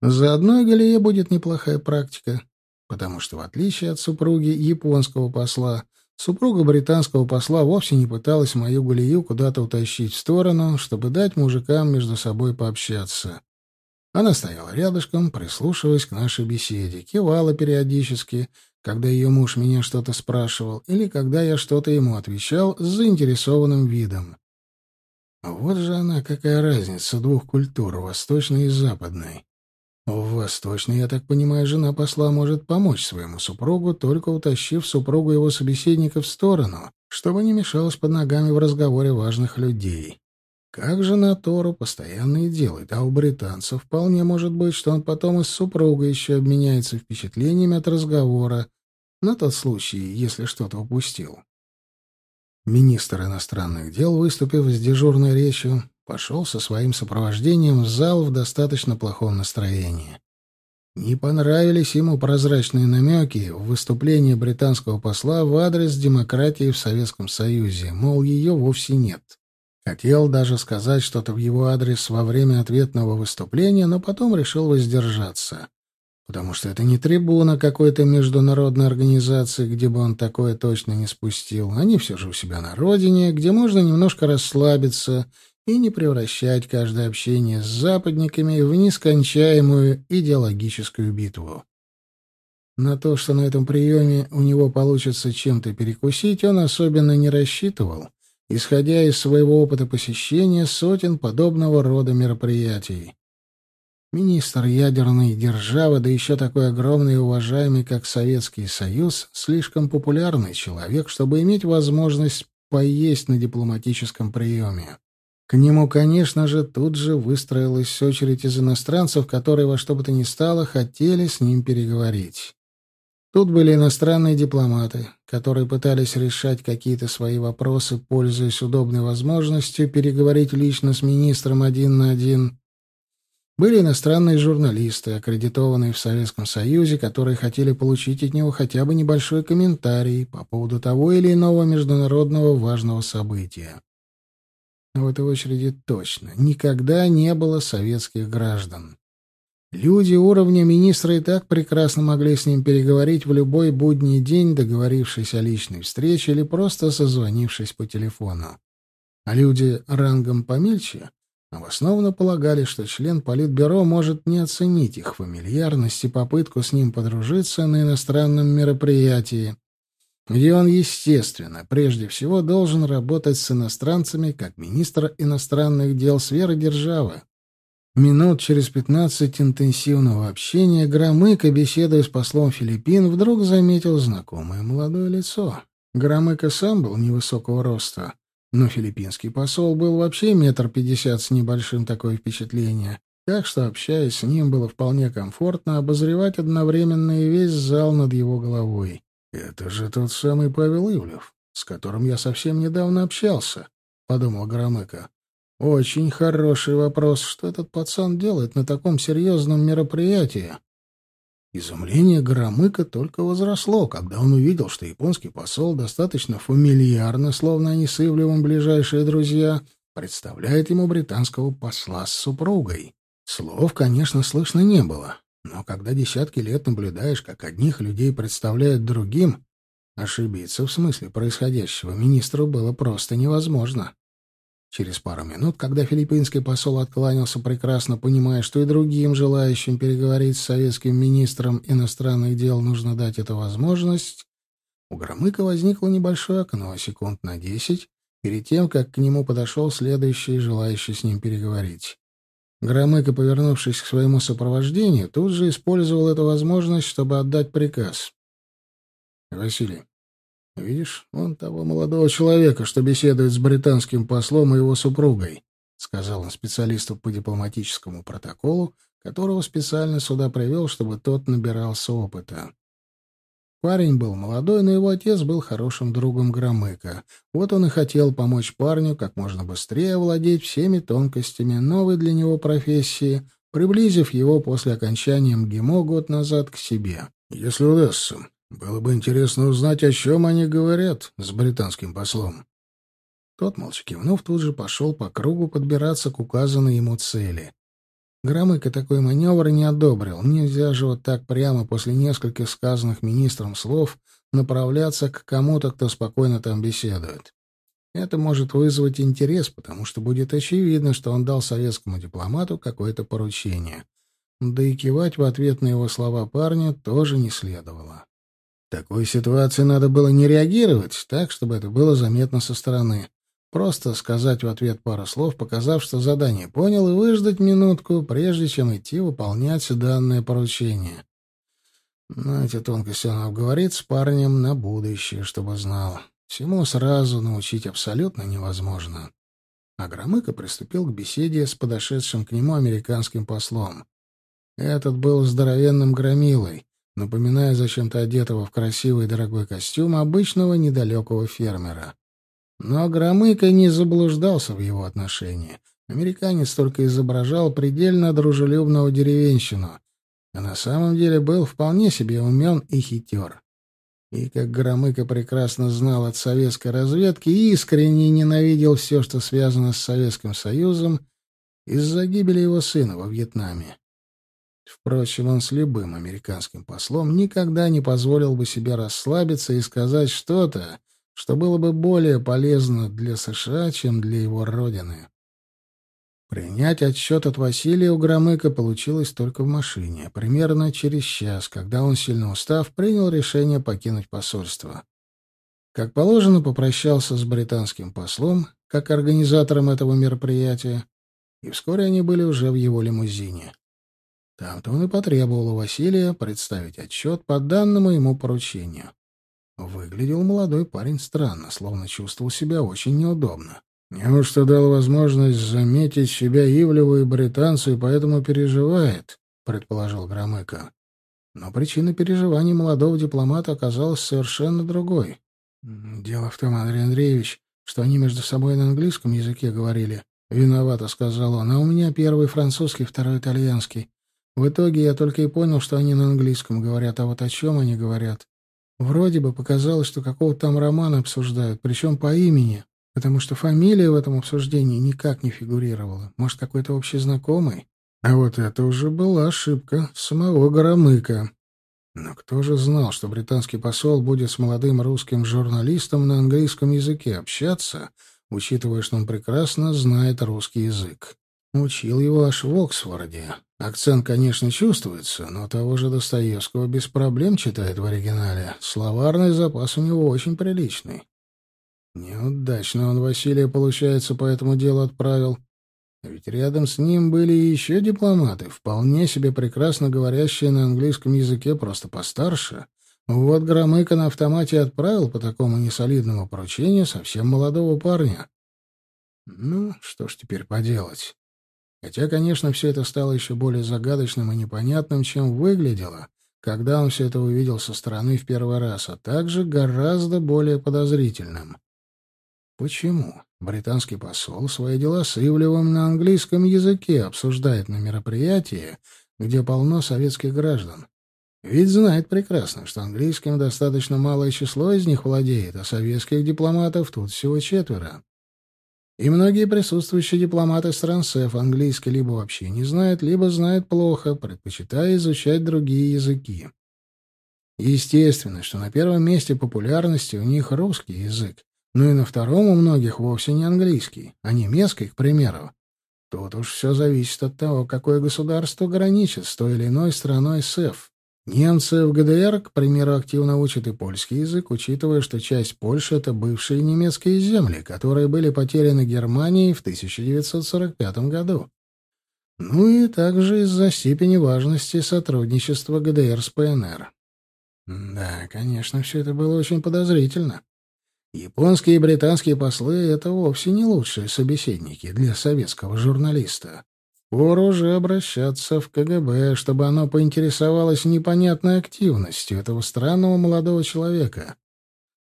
Заодно и Галие будет неплохая практика, потому что, в отличие от супруги японского посла, супруга британского посла вовсе не пыталась мою Галию куда-то утащить в сторону, чтобы дать мужикам между собой пообщаться. Она стояла рядышком, прислушиваясь к нашей беседе, кивала периодически, когда ее муж меня что-то спрашивал или когда я что-то ему отвечал с заинтересованным видом. Вот же она, какая разница двух культур, восточной и западной. В Восточной, я так понимаю, жена посла может помочь своему супругу, только утащив супругу его собеседника в сторону, чтобы не мешалось под ногами в разговоре важных людей. Как жена Тору постоянно и делает, а у британцев вполне может быть, что он потом и с супругой еще обменяется впечатлениями от разговора, на тот случай, если что-то упустил. Министр иностранных дел, выступив с дежурной речью, пошел со своим сопровождением в зал в достаточно плохом настроении. Не понравились ему прозрачные намеки в выступлении британского посла в адрес демократии в Советском Союзе, мол, ее вовсе нет. Хотел даже сказать что-то в его адрес во время ответного выступления, но потом решил воздержаться. потому что это не трибуна какой-то международной организации, где бы он такое точно не спустил. Они все же у себя на родине, где можно немножко расслабиться и не превращать каждое общение с западниками в нескончаемую идеологическую битву. На то, что на этом приеме у него получится чем-то перекусить, он особенно не рассчитывал, исходя из своего опыта посещения сотен подобного рода мероприятий. Министр ядерной державы, да еще такой огромный и уважаемый, как Советский Союз, слишком популярный человек, чтобы иметь возможность поесть на дипломатическом приеме. К нему, конечно же, тут же выстроилась очередь из иностранцев, которые во что бы то ни стало хотели с ним переговорить. Тут были иностранные дипломаты, которые пытались решать какие-то свои вопросы, пользуясь удобной возможностью переговорить лично с министром один на один. Были иностранные журналисты, аккредитованные в Советском Союзе, которые хотели получить от него хотя бы небольшой комментарий по поводу того или иного международного важного события. В этой очереди точно никогда не было советских граждан. Люди уровня министра и так прекрасно могли с ним переговорить в любой будний день, договорившись о личной встрече или просто созвонившись по телефону. А люди рангом помельче обоснованно полагали, что член Политбюро может не оценить их фамильярность и попытку с ним подружиться на иностранном мероприятии, где он, естественно, прежде всего должен работать с иностранцами как министр иностранных дел сферы державы. Минут через пятнадцать интенсивного общения Громыко, беседуя с послом Филиппин, вдруг заметил знакомое молодое лицо. Громыко сам был невысокого роста, но филиппинский посол был вообще метр пятьдесят с небольшим такое впечатление, так что, общаясь с ним, было вполне комфортно обозревать одновременно и весь зал над его головой. «Это же тот самый Павел Ивлев, с которым я совсем недавно общался», — подумал Громыко. Очень хороший вопрос, что этот пацан делает на таком серьезном мероприятии. Изумление Громыка только возросло, когда он увидел, что японский посол достаточно фамильярно, словно они с Ивлевым ближайшие друзья, представляет ему британского посла с супругой. Слов, конечно, слышно не было, но когда десятки лет наблюдаешь, как одних людей представляют другим, ошибиться в смысле происходящего министру было просто невозможно. Через пару минут, когда филиппинский посол откланялся, прекрасно понимая, что и другим желающим переговорить с советским министром иностранных дел нужно дать эту возможность, у Громыка возникло небольшое окно, секунд на десять, перед тем, как к нему подошел следующий, желающий с ним переговорить. Громыко, повернувшись к своему сопровождению, тут же использовал эту возможность, чтобы отдать приказ. «Василий, «Видишь, он того молодого человека, что беседует с британским послом и его супругой», — сказал он специалисту по дипломатическому протоколу, которого специально сюда привел, чтобы тот набирался опыта. Парень был молодой, но его отец был хорошим другом Громыка. Вот он и хотел помочь парню как можно быстрее овладеть всеми тонкостями новой для него профессии, приблизив его после окончания МГИМО год назад к себе. «Если удастся, было бы интересно узнать, о чем они говорят с британским послом. Тот, молча кивнув, тут же пошел по кругу подбираться к указанной ему цели. Громыко такой маневр не одобрил. Нельзя же вот так прямо после нескольких сказанных министром слов направляться к кому-то, кто спокойно там беседует. Это может вызвать интерес, потому что будет очевидно, что он дал советскому дипломату какое-то поручение. Да и кивать в ответ на его слова парню тоже не следовало. В такой ситуации надо было не реагировать так, чтобы это было заметно со стороны. Просто сказать в ответ пару слов, показав, что задание понял, и выждать минутку, прежде чем идти выполнять данное поручение. Но эти тонкости он обговорит с парнем на будущее, чтобы знал. Всему сразу научить абсолютно невозможно. А Громыко приступил к беседе с подошедшим к нему американским послом. Этот был здоровенным громилой, напоминая зачем-то одетого в красивый дорогой костюм обычного недалекого фермера. Но Громыко не заблуждался в его отношении. Американец только изображал предельно дружелюбного деревенщину, а на самом деле был вполне себе умен и хитер. И, как Громыко прекрасно знал от советской разведки, искренне ненавидел все, что связано с Советским Союзом, из-за гибели его сына во Вьетнаме. Впрочем, он с любым американским послом никогда не позволил бы себе расслабиться и сказать что-то, что было бы более полезно для США, чем для его родины. Принять отчет от Василия у Громыка получилось только в машине, примерно через час, когда он, сильно устав, принял решение покинуть посольство. Как положено, попрощался с британским послом, как организатором этого мероприятия, и вскоре они были уже в его лимузине. Там-то он и потребовал у Василия представить отчет по данному ему поручению. Выглядел молодой парень странно, словно чувствовал себя очень неудобно. Неужто дал возможность заметить себя Ивлеву и британцу, и поэтому переживает, предположил Громыко. Но причина переживаний молодого дипломата оказалась совершенно другой. Дело в том, Андрей Андреевич, что они между собой на английском языке говорили. Виновато, сказал он, а у меня первый французский, второй итальянский. В итоге я только и понял, что они на английском говорят, а вот о чем они говорят. Вроде бы показалось, что какого-то там романа обсуждают, причем по имени, потому что фамилия в этом обсуждении никак не фигурировала. Может, какой-то общий знакомый? А вот это уже была ошибка самого Горомыка. Но кто же знал, что британский посол будет с молодым русским журналистом на английском языке общаться, учитывая, что он прекрасно знает русский язык? Учил его аж в Оксфорде. Акцент, конечно, чувствуется, но того же Достоевского без проблем читает в оригинале. Словарный запас у него очень приличный. Неудачно он Василия, получается, по этому делу отправил. А ведь рядом с ним были еще дипломаты, вполне себе прекрасно говорящие на английском языке, просто постарше. Вот Громыко на автомате отправил по такому несолидному поручению совсем молодого парня. Ну, что ж теперь поделать? Хотя, конечно, все это стало еще более загадочным и непонятным, чем выглядело, когда он все это увидел со стороны в первый раз, а также гораздо более подозрительным. Почему британский посол свои дела с Ивлевым на английском языке обсуждает на мероприятии, где полно советских граждан? Ведь знает прекрасно, что английским достаточно малое число из них владеет, а советских дипломатов тут всего четверо. И многие присутствующие дипломаты стран СЭФ английский либо вообще не знают, либо знают плохо, предпочитая изучать другие языки. Естественно, что на первом месте популярности у них русский язык, но и на втором у многих вовсе не английский, а немецкий, к примеру. Тут уж все зависит от того, какое государство граничит с той или иной страной СЭФ. Немцы в ГДР, к примеру, активно учат и польский язык, учитывая, что часть Польши — это бывшие немецкие земли, которые были потеряны Германией в 1945 году. Ну и также из-за степени важности сотрудничества ГДР с ПНР. Да, конечно, все это было очень подозрительно. Японские и британские послы — это вовсе не лучшие собеседники для советского журналиста. Пора уже обращаться в КГБ, чтобы оно поинтересовалось непонятной активностью этого странного молодого человека.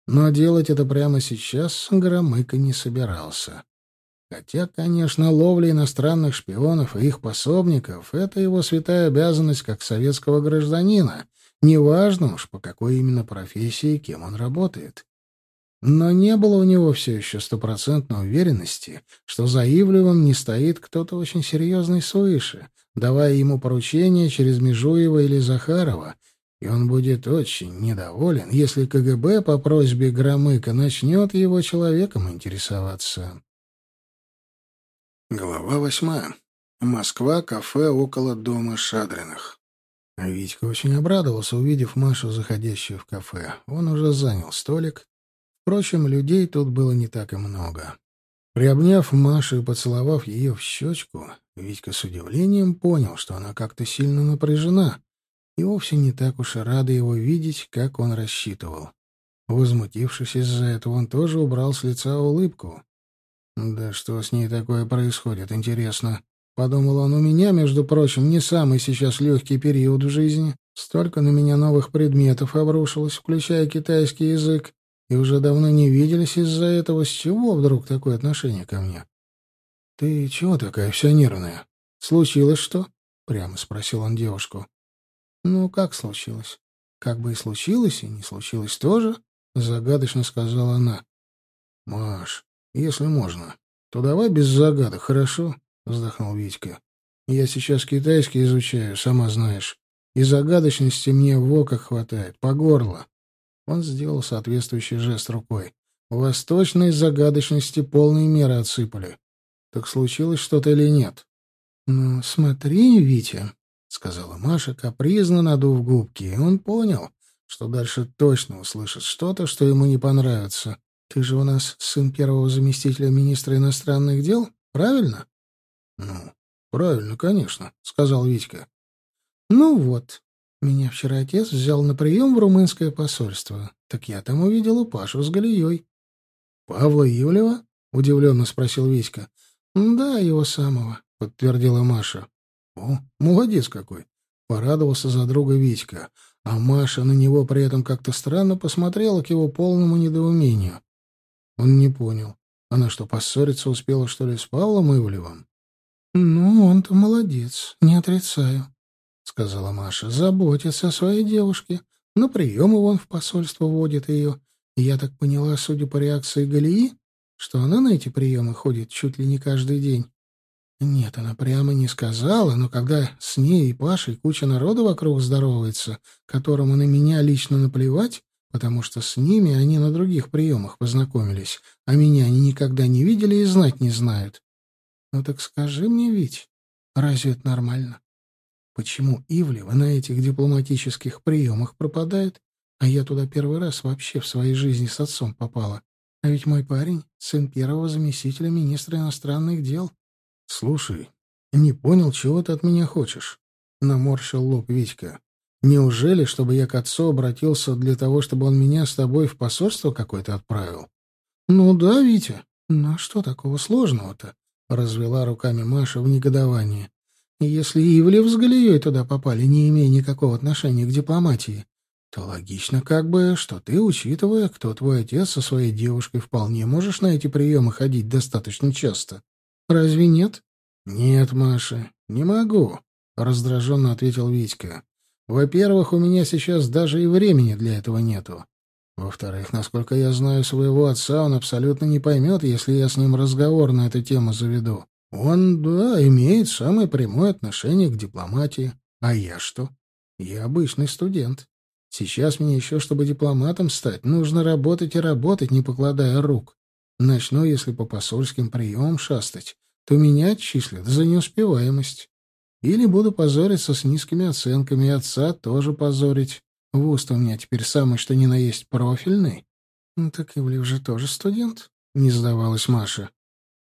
Но делать это прямо сейчас Громыко не собирался. Хотя, конечно, ловля иностранных шпионов и их пособников — это его святая обязанность как советского гражданина, неважно уж, по какой именно профессии и кем он работает. Но не было у него все еще стопроцентной уверенности, что за Ивлевым не стоит кто-то очень серьезный свыше, давая ему поручения через Межуева или Захарова, и он будет очень недоволен, если КГБ по просьбе Громыка начнет его человеком интересоваться. Глава восьмая. Москва, кафе около дома Шадриных. Витька очень обрадовался, увидев Машу, заходящую в кафе. Он уже занял столик, Впрочем, людей тут было не так и много. Приобняв Машу и поцеловав ее в щечку, Витька с удивлением понял, что она как-то сильно напряжена и вовсе не так уж и рада его видеть, как он рассчитывал. Возмутившись из-за этого, он тоже убрал с лица улыбку. «Да что с ней такое происходит, интересно?» — подумал он. «У меня, между прочим, не самый сейчас легкий период в жизни. Столько на меня новых предметов обрушилось, включая китайский язык и уже давно не виделись из-за этого. С чего вдруг такое отношение ко мне? — Ты чего такая вся нервная? Случилось что? — прямо спросил он девушку. — Ну, как случилось? Как бы и случилось, и не случилось тоже, — загадочно сказала она. — Маш, если можно, то давай без загадок, хорошо? — вздохнул Витька. Я сейчас китайский изучаю, сама знаешь. И загадочности мне в оках хватает, по горло. Он сделал соответствующий жест рукой. Восточной загадочности полной меры отсыпали. Так случилось что-то или нет? — Ну, смотри, Витя, — сказала Маша, капризно надув губки, и он понял, что дальше точно услышит что-то, что ему не понравится. Ты же у нас сын первого заместителя министра иностранных дел, правильно? — Ну, правильно, конечно, — сказал Витька. — Ну вот. Меня вчера отец взял на прием в румынское посольство. Так я там увидела Пашу с Галией. — Павла Ивлева? — удивленно спросил Витька. — Да, его самого, — подтвердила Маша. — О, молодец какой! — порадовался за друга Витька. А Маша на него при этом как-то странно посмотрела к его полному недоумению. Он не понял. Она что, поссориться успела, что ли, с Павлом Ивлевым? — Ну, он-то молодец, не отрицаю, — сказала Маша. — Заботится о своей девушке. На приемы вон в посольство водит ее. Я так поняла, судя по реакции Галии, что она на эти приемы ходит чуть ли не каждый день. Нет, она прямо не сказала, но когда с ней и Пашей куча народа вокруг здоровается, которому на меня лично наплевать, потому что с ними они на других приемах познакомились, а меня они никогда не видели и знать не знают. Ну так скажи мне, Вить, разве это нормально? Почему Ивлева на этих дипломатических приемах пропадает, а я туда первый раз вообще в своей жизни с отцом попала? А ведь мой парень — сын первого заместителя министра иностранных дел. — Слушай, не понял, чего ты от меня хочешь? — наморщил лоб Витька. Неужели, чтобы я к отцу обратился для того, чтобы он меня с тобой в посольство какое-то отправил? — Ну да, Витя. Ну что такого сложного-то? — развела руками Маша в негодовании. — Если Ивлев с Галией туда попали, не имея никакого отношения к дипломатии, то логично как бы, что ты, учитывая, кто твой отец со своей девушкой, вполне можешь на эти приемы ходить достаточно часто. Разве нет? — Нет, Маша, не могу, — раздраженно ответил Витька. Во-первых, у меня сейчас даже и времени для этого нету. Во-вторых, насколько я знаю своего отца, он абсолютно не поймет, если я с ним разговор на эту тему заведу. Он, да, имеет самое прямое отношение к дипломатии. А я что? Я обычный студент. Сейчас мне еще, чтобы дипломатом стать, нужно работать и работать, не покладая рук. Начну, если по посольским приемам шастать, то меня отчислят за неуспеваемость. Или буду позориться с низкими оценками, и отца тоже позорить. вуз у меня теперь самый что ни на есть профильный. Ну, так Ивлев же тоже студент, — не сдавалась Маша.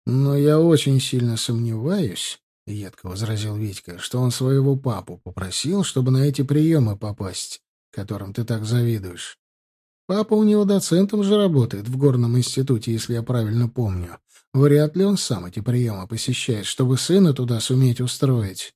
Но я очень сильно сомневаюсь, — едко возразил Витька, — что он своего папу попросил, чтобы на эти приемы попасть, которым ты так завидуешь. Папа у него доцентом же работает в горном институте, если я правильно помню. Вряд ли он сам эти приемы посещает, чтобы сына туда суметь устроить.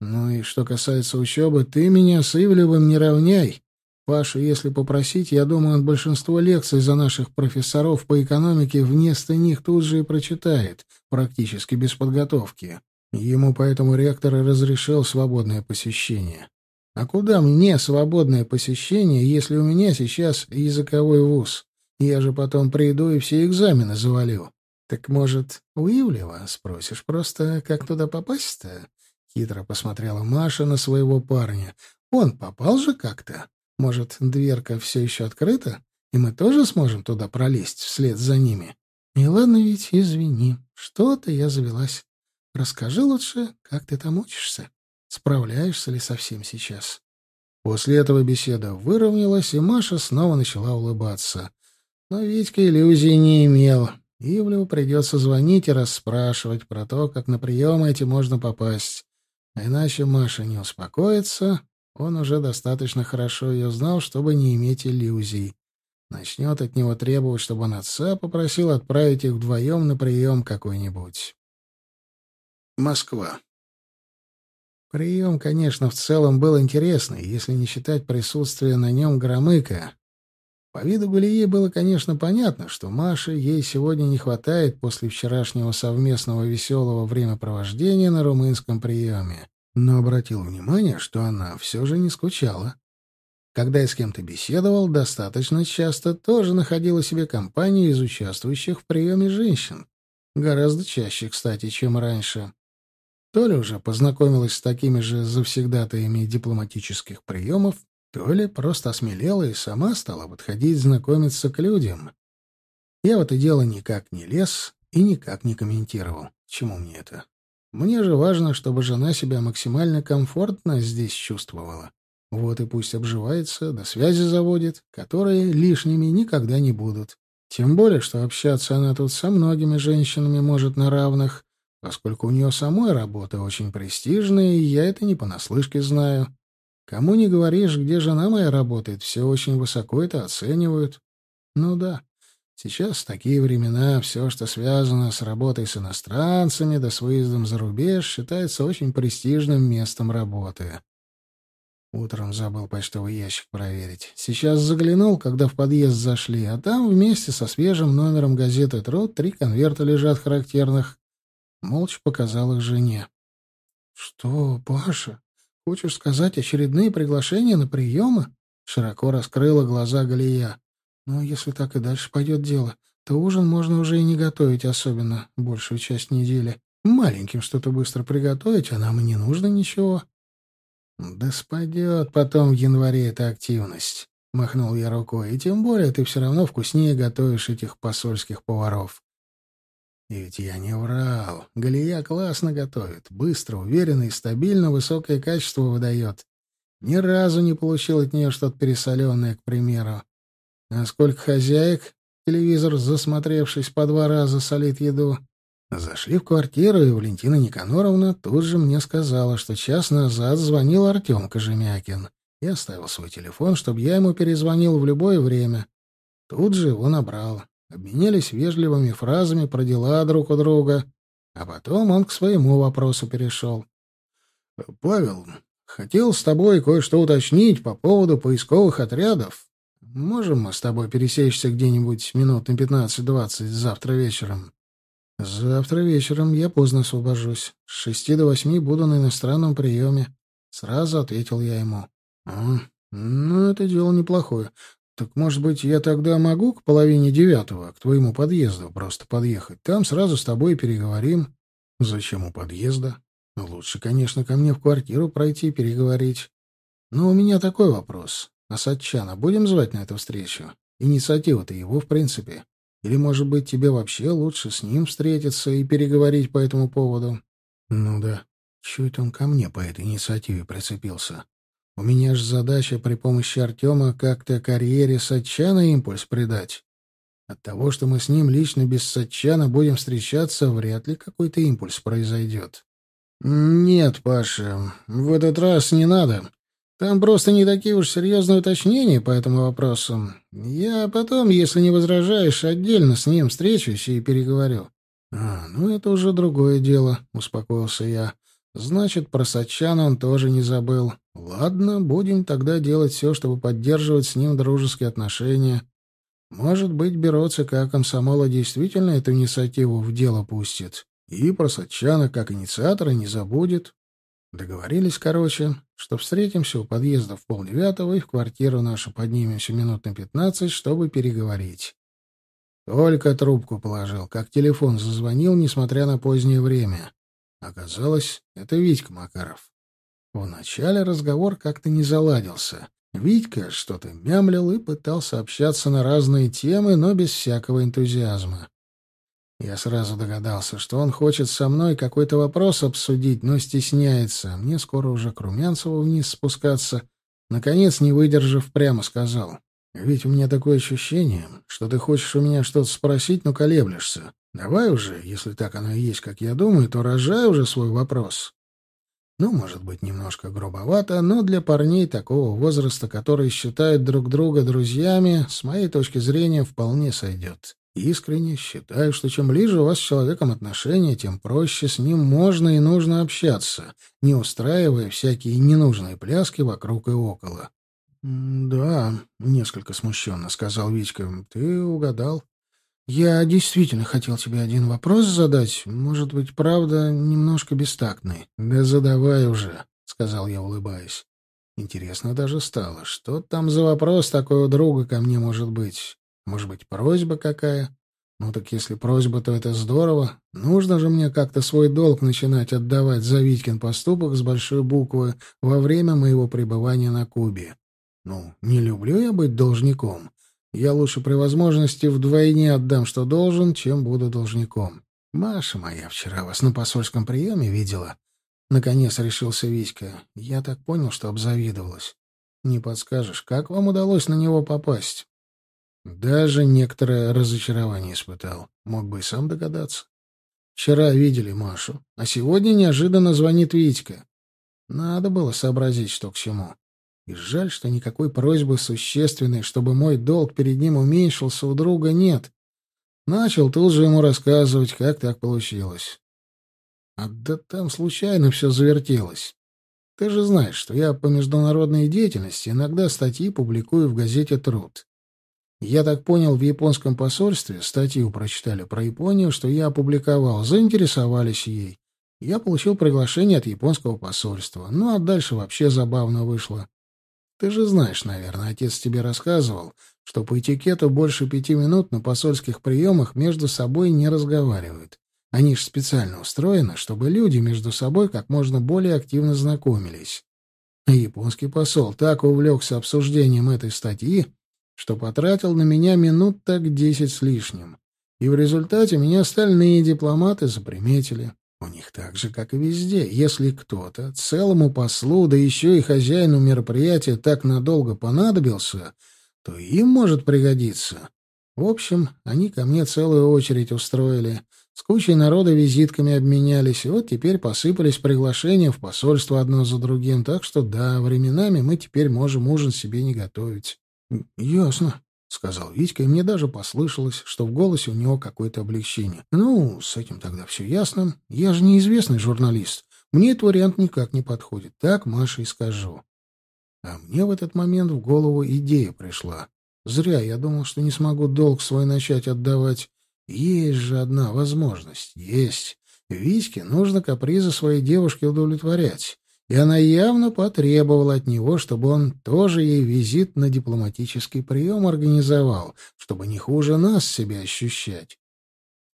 Ну и что касается учебы, ты меня с Ивлевым не равняй. Пашу, если попросить, я думаю, он большинство лекций за наших профессоров по экономике вместо них тут же и прочитает, практически без подготовки. Ему поэтому ректор и разрешил свободное посещение. А куда мне свободное посещение, если у меня сейчас языковой вуз? Я же потом приду и все экзамены завалю. «Так, может, у Ивлева спросишь просто, как туда попасть-то?» Хитро посмотрела Маша на своего парня. «Он попал же как-то? Может, дверка все еще открыта, и мы тоже сможем туда пролезть вслед за ними?» «И ладно ведь, извини, что-то я завелась. Расскажи лучше, как ты там учишься? Справляешься ли совсем сейчас?» После этого беседа выровнялась, и Маша снова начала улыбаться. Но Витька иллюзий не имел. Ивлеву придется звонить и расспрашивать про то, как на приемы эти можно попасть. А иначе Маша не успокоится. Он уже достаточно хорошо ее знал, чтобы не иметь иллюзий. Начнет от него требовать, чтобы он отца попросил отправить их вдвоем на прием какой-нибудь. Москва. Прием, конечно, в целом был интересный, если не считать присутствия на нем Громыка, по виду Галии было, конечно, понятно, что Маше ей сегодня не хватает после вчерашнего совместного веселого времяпровождения на румынском приеме, но обратил внимание, что она все же не скучала. Когда я с кем-то беседовал, достаточно часто тоже находила себе компанию из участвующих в приеме женщин. Гораздо чаще, кстати, чем раньше. То ли уже познакомилась с такими же завсегдатаями дипломатических приемов, то ли просто осмелела и сама стала подходить знакомиться к людям. Я в это дело никак не лез и никак не комментировал. Чему мне это? Мне же важно, чтобы жена себя максимально комфортно здесь чувствовала. Вот и пусть обживается, до связи заводит, которые лишними никогда не будут. Тем более, что общаться она тут со многими женщинами может на равных, поскольку у нее самой работа очень престижная, и я это не понаслышке знаю. Кому не говоришь, где жена моя работает, все очень высоко это оценивают. Ну да, сейчас такие времена, все, что связано с работой с иностранцами, да с выездом за рубеж, считается очень престижным местом работы. Утром забыл почтовый ящик проверить. Сейчас заглянул, когда в подъезд зашли, а там вместе со свежим номером газеты «Труд» три конверта лежат характерных. Молча показал их жене. — Что, Паша, хочешь сказать очередные приглашения на приемы? Широко раскрыла глаза Галия. — Ну, если так и дальше пойдет дело, то ужин можно уже и не готовить особенно большую часть недели. Маленьким что-то быстро приготовить, а нам и не нужно ничего. «Да спадет потом в январе эта активность», — махнул я рукой. «И тем более ты все равно вкуснее готовишь этих посольских поваров». И ведь я не врал. Галия классно готовит. Быстро, уверенно и стабильно высокое качество выдает. Ни разу не получил от нее что-то пересоленное, к примеру. А сколько хозяек, телевизор, засмотревшись, по два раза солит еду. Зашли в квартиру, и Валентина Никаноровна тут же мне сказала, что час назад звонил Артем Кожемякин и оставил свой телефон, чтобы я ему перезвонил в любое время. Тут же его набрал. Обменялись вежливыми фразами про дела друг у друга, а потом он к своему вопросу перешел. — Павел, хотел с тобой кое-что уточнить по поводу поисковых отрядов. Можем мы с тобой пересечься где-нибудь минут на пятнадцать-двадцать завтра вечером? Завтра вечером я поздно освобожусь. С шести до восьми буду на иностранном приеме. Сразу ответил я ему. А, ну, это дело неплохое. Так, может быть, я тогда могу к половине девятого, к твоему подъезду просто подъехать? Там сразу с тобой переговорим. Зачем у подъезда? Лучше, конечно, ко мне в квартиру пройти, переговорить. Но у меня такой вопрос. А Сатчана будем звать на эту встречу? Инициатива-то его, в принципе. Или, может быть, тебе вообще лучше с ним встретиться и переговорить по этому поводу? Ну да, чуть он ко мне по этой инициативе прицепился. У меня же задача при помощи Артема как-то карьере Сатчана импульс придать. От того, что мы с ним лично без Сатчана будем встречаться, вряд ли какой-то импульс произойдет. «Нет, Паша, в этот раз не надо. Там просто не такие уж серьезные уточнения по этому вопросу. Я потом, если не возражаешь, отдельно с ним встречусь и переговорю. — А, ну это уже другое дело, — успокоился я. — Значит, про Сачан он тоже не забыл. Ладно, будем тогда делать все, чтобы поддерживать с ним дружеские отношения. Может быть, бюро ЦК комсомола действительно эту инициативу в дело пустит. И про Сачана как инициатора не забудет. Договорились, короче, что встретимся у подъезда в полдевятого и в квартиру нашу поднимемся минут на пятнадцать, чтобы переговорить. Только трубку положил, как телефон зазвонил, несмотря на позднее время. Оказалось, это Витька Макаров. Вначале разговор как-то не заладился. Витька что-то мямлил и пытался общаться на разные темы, но без всякого энтузиазма. Я сразу догадался, что он хочет со мной какой-то вопрос обсудить, но стесняется. Мне скоро уже к Румянцеву вниз спускаться. Наконец, не выдержав, прямо сказал. «Ведь у меня такое ощущение, что ты хочешь у меня что-то спросить, но колеблешься. Давай уже, если так оно и есть, как я думаю, то рожай уже свой вопрос». Ну, может быть, немножко грубовато, но для парней такого возраста, которые считают друг друга друзьями, с моей точки зрения, вполне сойдет. Искренне считаю, что чем ближе у вас с человеком отношения, тем проще с ним можно и нужно общаться, не устраивая всякие ненужные пляски вокруг и около. — Да, — несколько смущенно сказал Витька, — ты угадал. Я действительно хотел тебе один вопрос задать, может быть, правда, немножко бестактный. — Да задавай уже, — сказал я, улыбаясь. Интересно даже стало, что там за вопрос такой у друга ко мне может быть. Может быть, просьба какая? Ну так если просьба, то это здорово. Нужно же мне как-то свой долг начинать отдавать за Витькин поступок с большой буквы во время моего пребывания на Кубе. Ну, не люблю я быть должником. Я лучше при возможности вдвойне отдам, что должен, чем буду должником. Маша моя вчера вас на посольском приеме видела. Наконец решился Витька. Я так понял, что обзавидовалась. Не подскажешь, как вам удалось на него попасть? Даже некоторое разочарование испытал. Мог бы и сам догадаться. Вчера видели Машу, а сегодня неожиданно звонит Витька. Надо было сообразить, что к чему. И жаль, что никакой просьбы существенной, чтобы мой долг перед ним уменьшился, у друга нет. Начал тут же ему рассказывать, как так получилось. А да там случайно все завертелось. Ты же знаешь, что я по международной деятельности иногда статьи публикую в газете «Труд». Я так понял, в японском посольстве статью прочитали про Японию, что я опубликовал, заинтересовались ей. Я получил приглашение от японского посольства. Ну, а дальше вообще забавно вышло. Ты же знаешь, наверное, отец тебе рассказывал, что по этикету больше пяти минут на посольских приемах между собой не разговаривают. Они же специально устроены, чтобы люди между собой как можно более активно знакомились. Японский посол так увлекся обсуждением этой статьи, что потратил на меня минут так десять с лишним. И в результате меня остальные дипломаты заприметили. У них так же, как и везде. Если кто-то целому послу, да еще и хозяину мероприятия так надолго понадобился, то им может пригодиться. В общем, они ко мне целую очередь устроили. С кучей народа визитками обменялись, и вот теперь посыпались приглашения в посольство одно за другим, так что да, временами мы теперь можем ужин себе не готовить. «Ясно», — сказал Витька, и мне даже послышалось, что в голосе у него какое-то облегчение. «Ну, с этим тогда все ясно. Я же неизвестный журналист. Мне этот вариант никак не подходит. Так Маше и скажу». А мне в этот момент в голову идея пришла. Зря я думал, что не смогу долг свой начать отдавать. Есть же одна возможность. Есть. Витьке нужно капризы своей девушки удовлетворять и она явно потребовала от него, чтобы он тоже ей визит на дипломатический прием организовал, чтобы не хуже нас себя ощущать.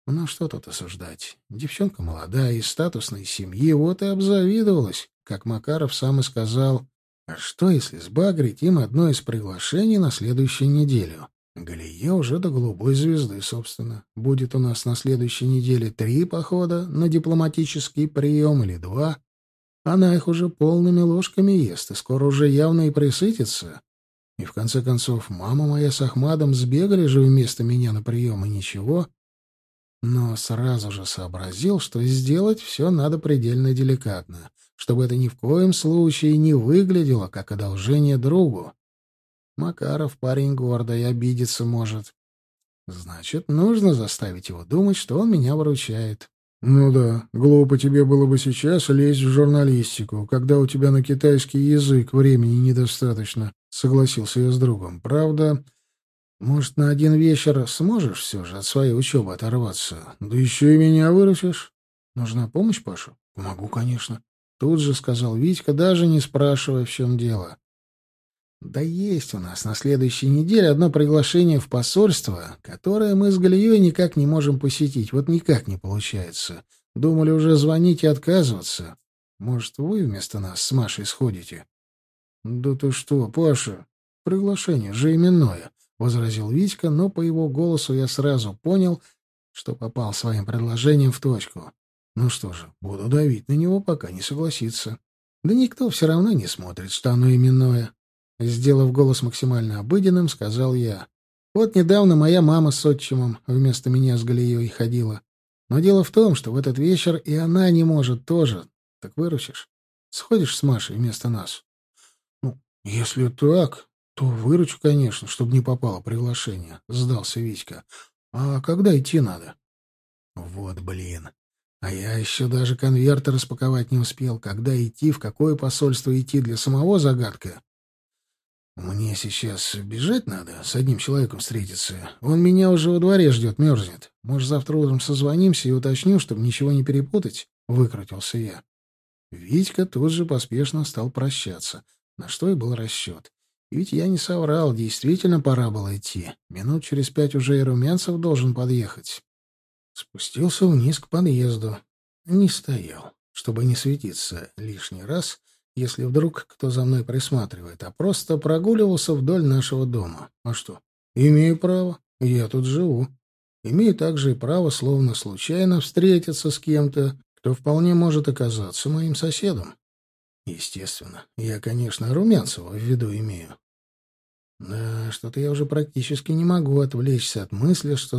Ну что тут осуждать? Девчонка молодая, из статусной семьи, вот и обзавидовалась, как Макаров сам и сказал. А что, если сбагрить им одно из приглашений на следующую неделю? Галия уже до голубой звезды, собственно. Будет у нас на следующей неделе три похода на дипломатический прием или два. Она их уже полными ложками ест, и скоро уже явно и присытится. И в конце концов, мама моя с Ахмадом сбегали же вместо меня на прием, и ничего. Но сразу же сообразил, что сделать все надо предельно деликатно, чтобы это ни в коем случае не выглядело как одолжение другу. Макаров парень гордый, обидеться может. Значит, нужно заставить его думать, что он меня выручает. «Ну да, глупо тебе было бы сейчас лезть в журналистику, когда у тебя на китайский язык времени недостаточно», — согласился я с другом. «Правда, может, на один вечер сможешь все же от своей учебы оторваться? Да еще и меня выручишь. Нужна помощь, Паша?» «Помогу, конечно». Тут же сказал Витька, даже не спрашивая, в чем дело. Да есть у нас на следующей неделе одно приглашение в посольство, которое мы с Галией никак не можем посетить. Вот никак не получается. Думали уже звонить и отказываться. Может, вы вместо нас с Машей сходите? — Да ты что, Паша, приглашение же именное, — возразил Витька, но по его голосу я сразу понял, что попал своим предложением в точку. Ну что же, буду давить на него, пока не согласится. Да никто все равно не смотрит, что оно именное. Сделав голос максимально обыденным, сказал я. Вот недавно моя мама с отчимом вместо меня с Галией ходила. Но дело в том, что в этот вечер и она не может тоже. Так выручишь? Сходишь с Машей вместо нас? Ну, если так, то выручу, конечно, чтобы не попало приглашение. Сдался Витька. А когда идти надо? Вот блин. А я еще даже конверты распаковать не успел. Когда идти, в какое посольство идти, для самого загадка. «Мне сейчас бежать надо, с одним человеком встретиться. Он меня уже во дворе ждет, мерзнет. Может, завтра утром созвонимся и уточню, чтобы ничего не перепутать?» — выкрутился я. Витька тут же поспешно стал прощаться, на что и был расчет. И ведь я не соврал, действительно пора было идти. Минут через пять уже и Румянцев должен подъехать. Спустился вниз к подъезду. Не стоял, чтобы не светиться лишний раз, если вдруг кто за мной присматривает, а просто прогуливался вдоль нашего дома. А что? Имею право. Я тут живу. Имею также и право, словно случайно, встретиться с кем-то, кто вполне может оказаться моим соседом. Естественно, я, конечно, Румянцева в виду имею. Да, что-то я уже практически не могу отвлечься от мысли, что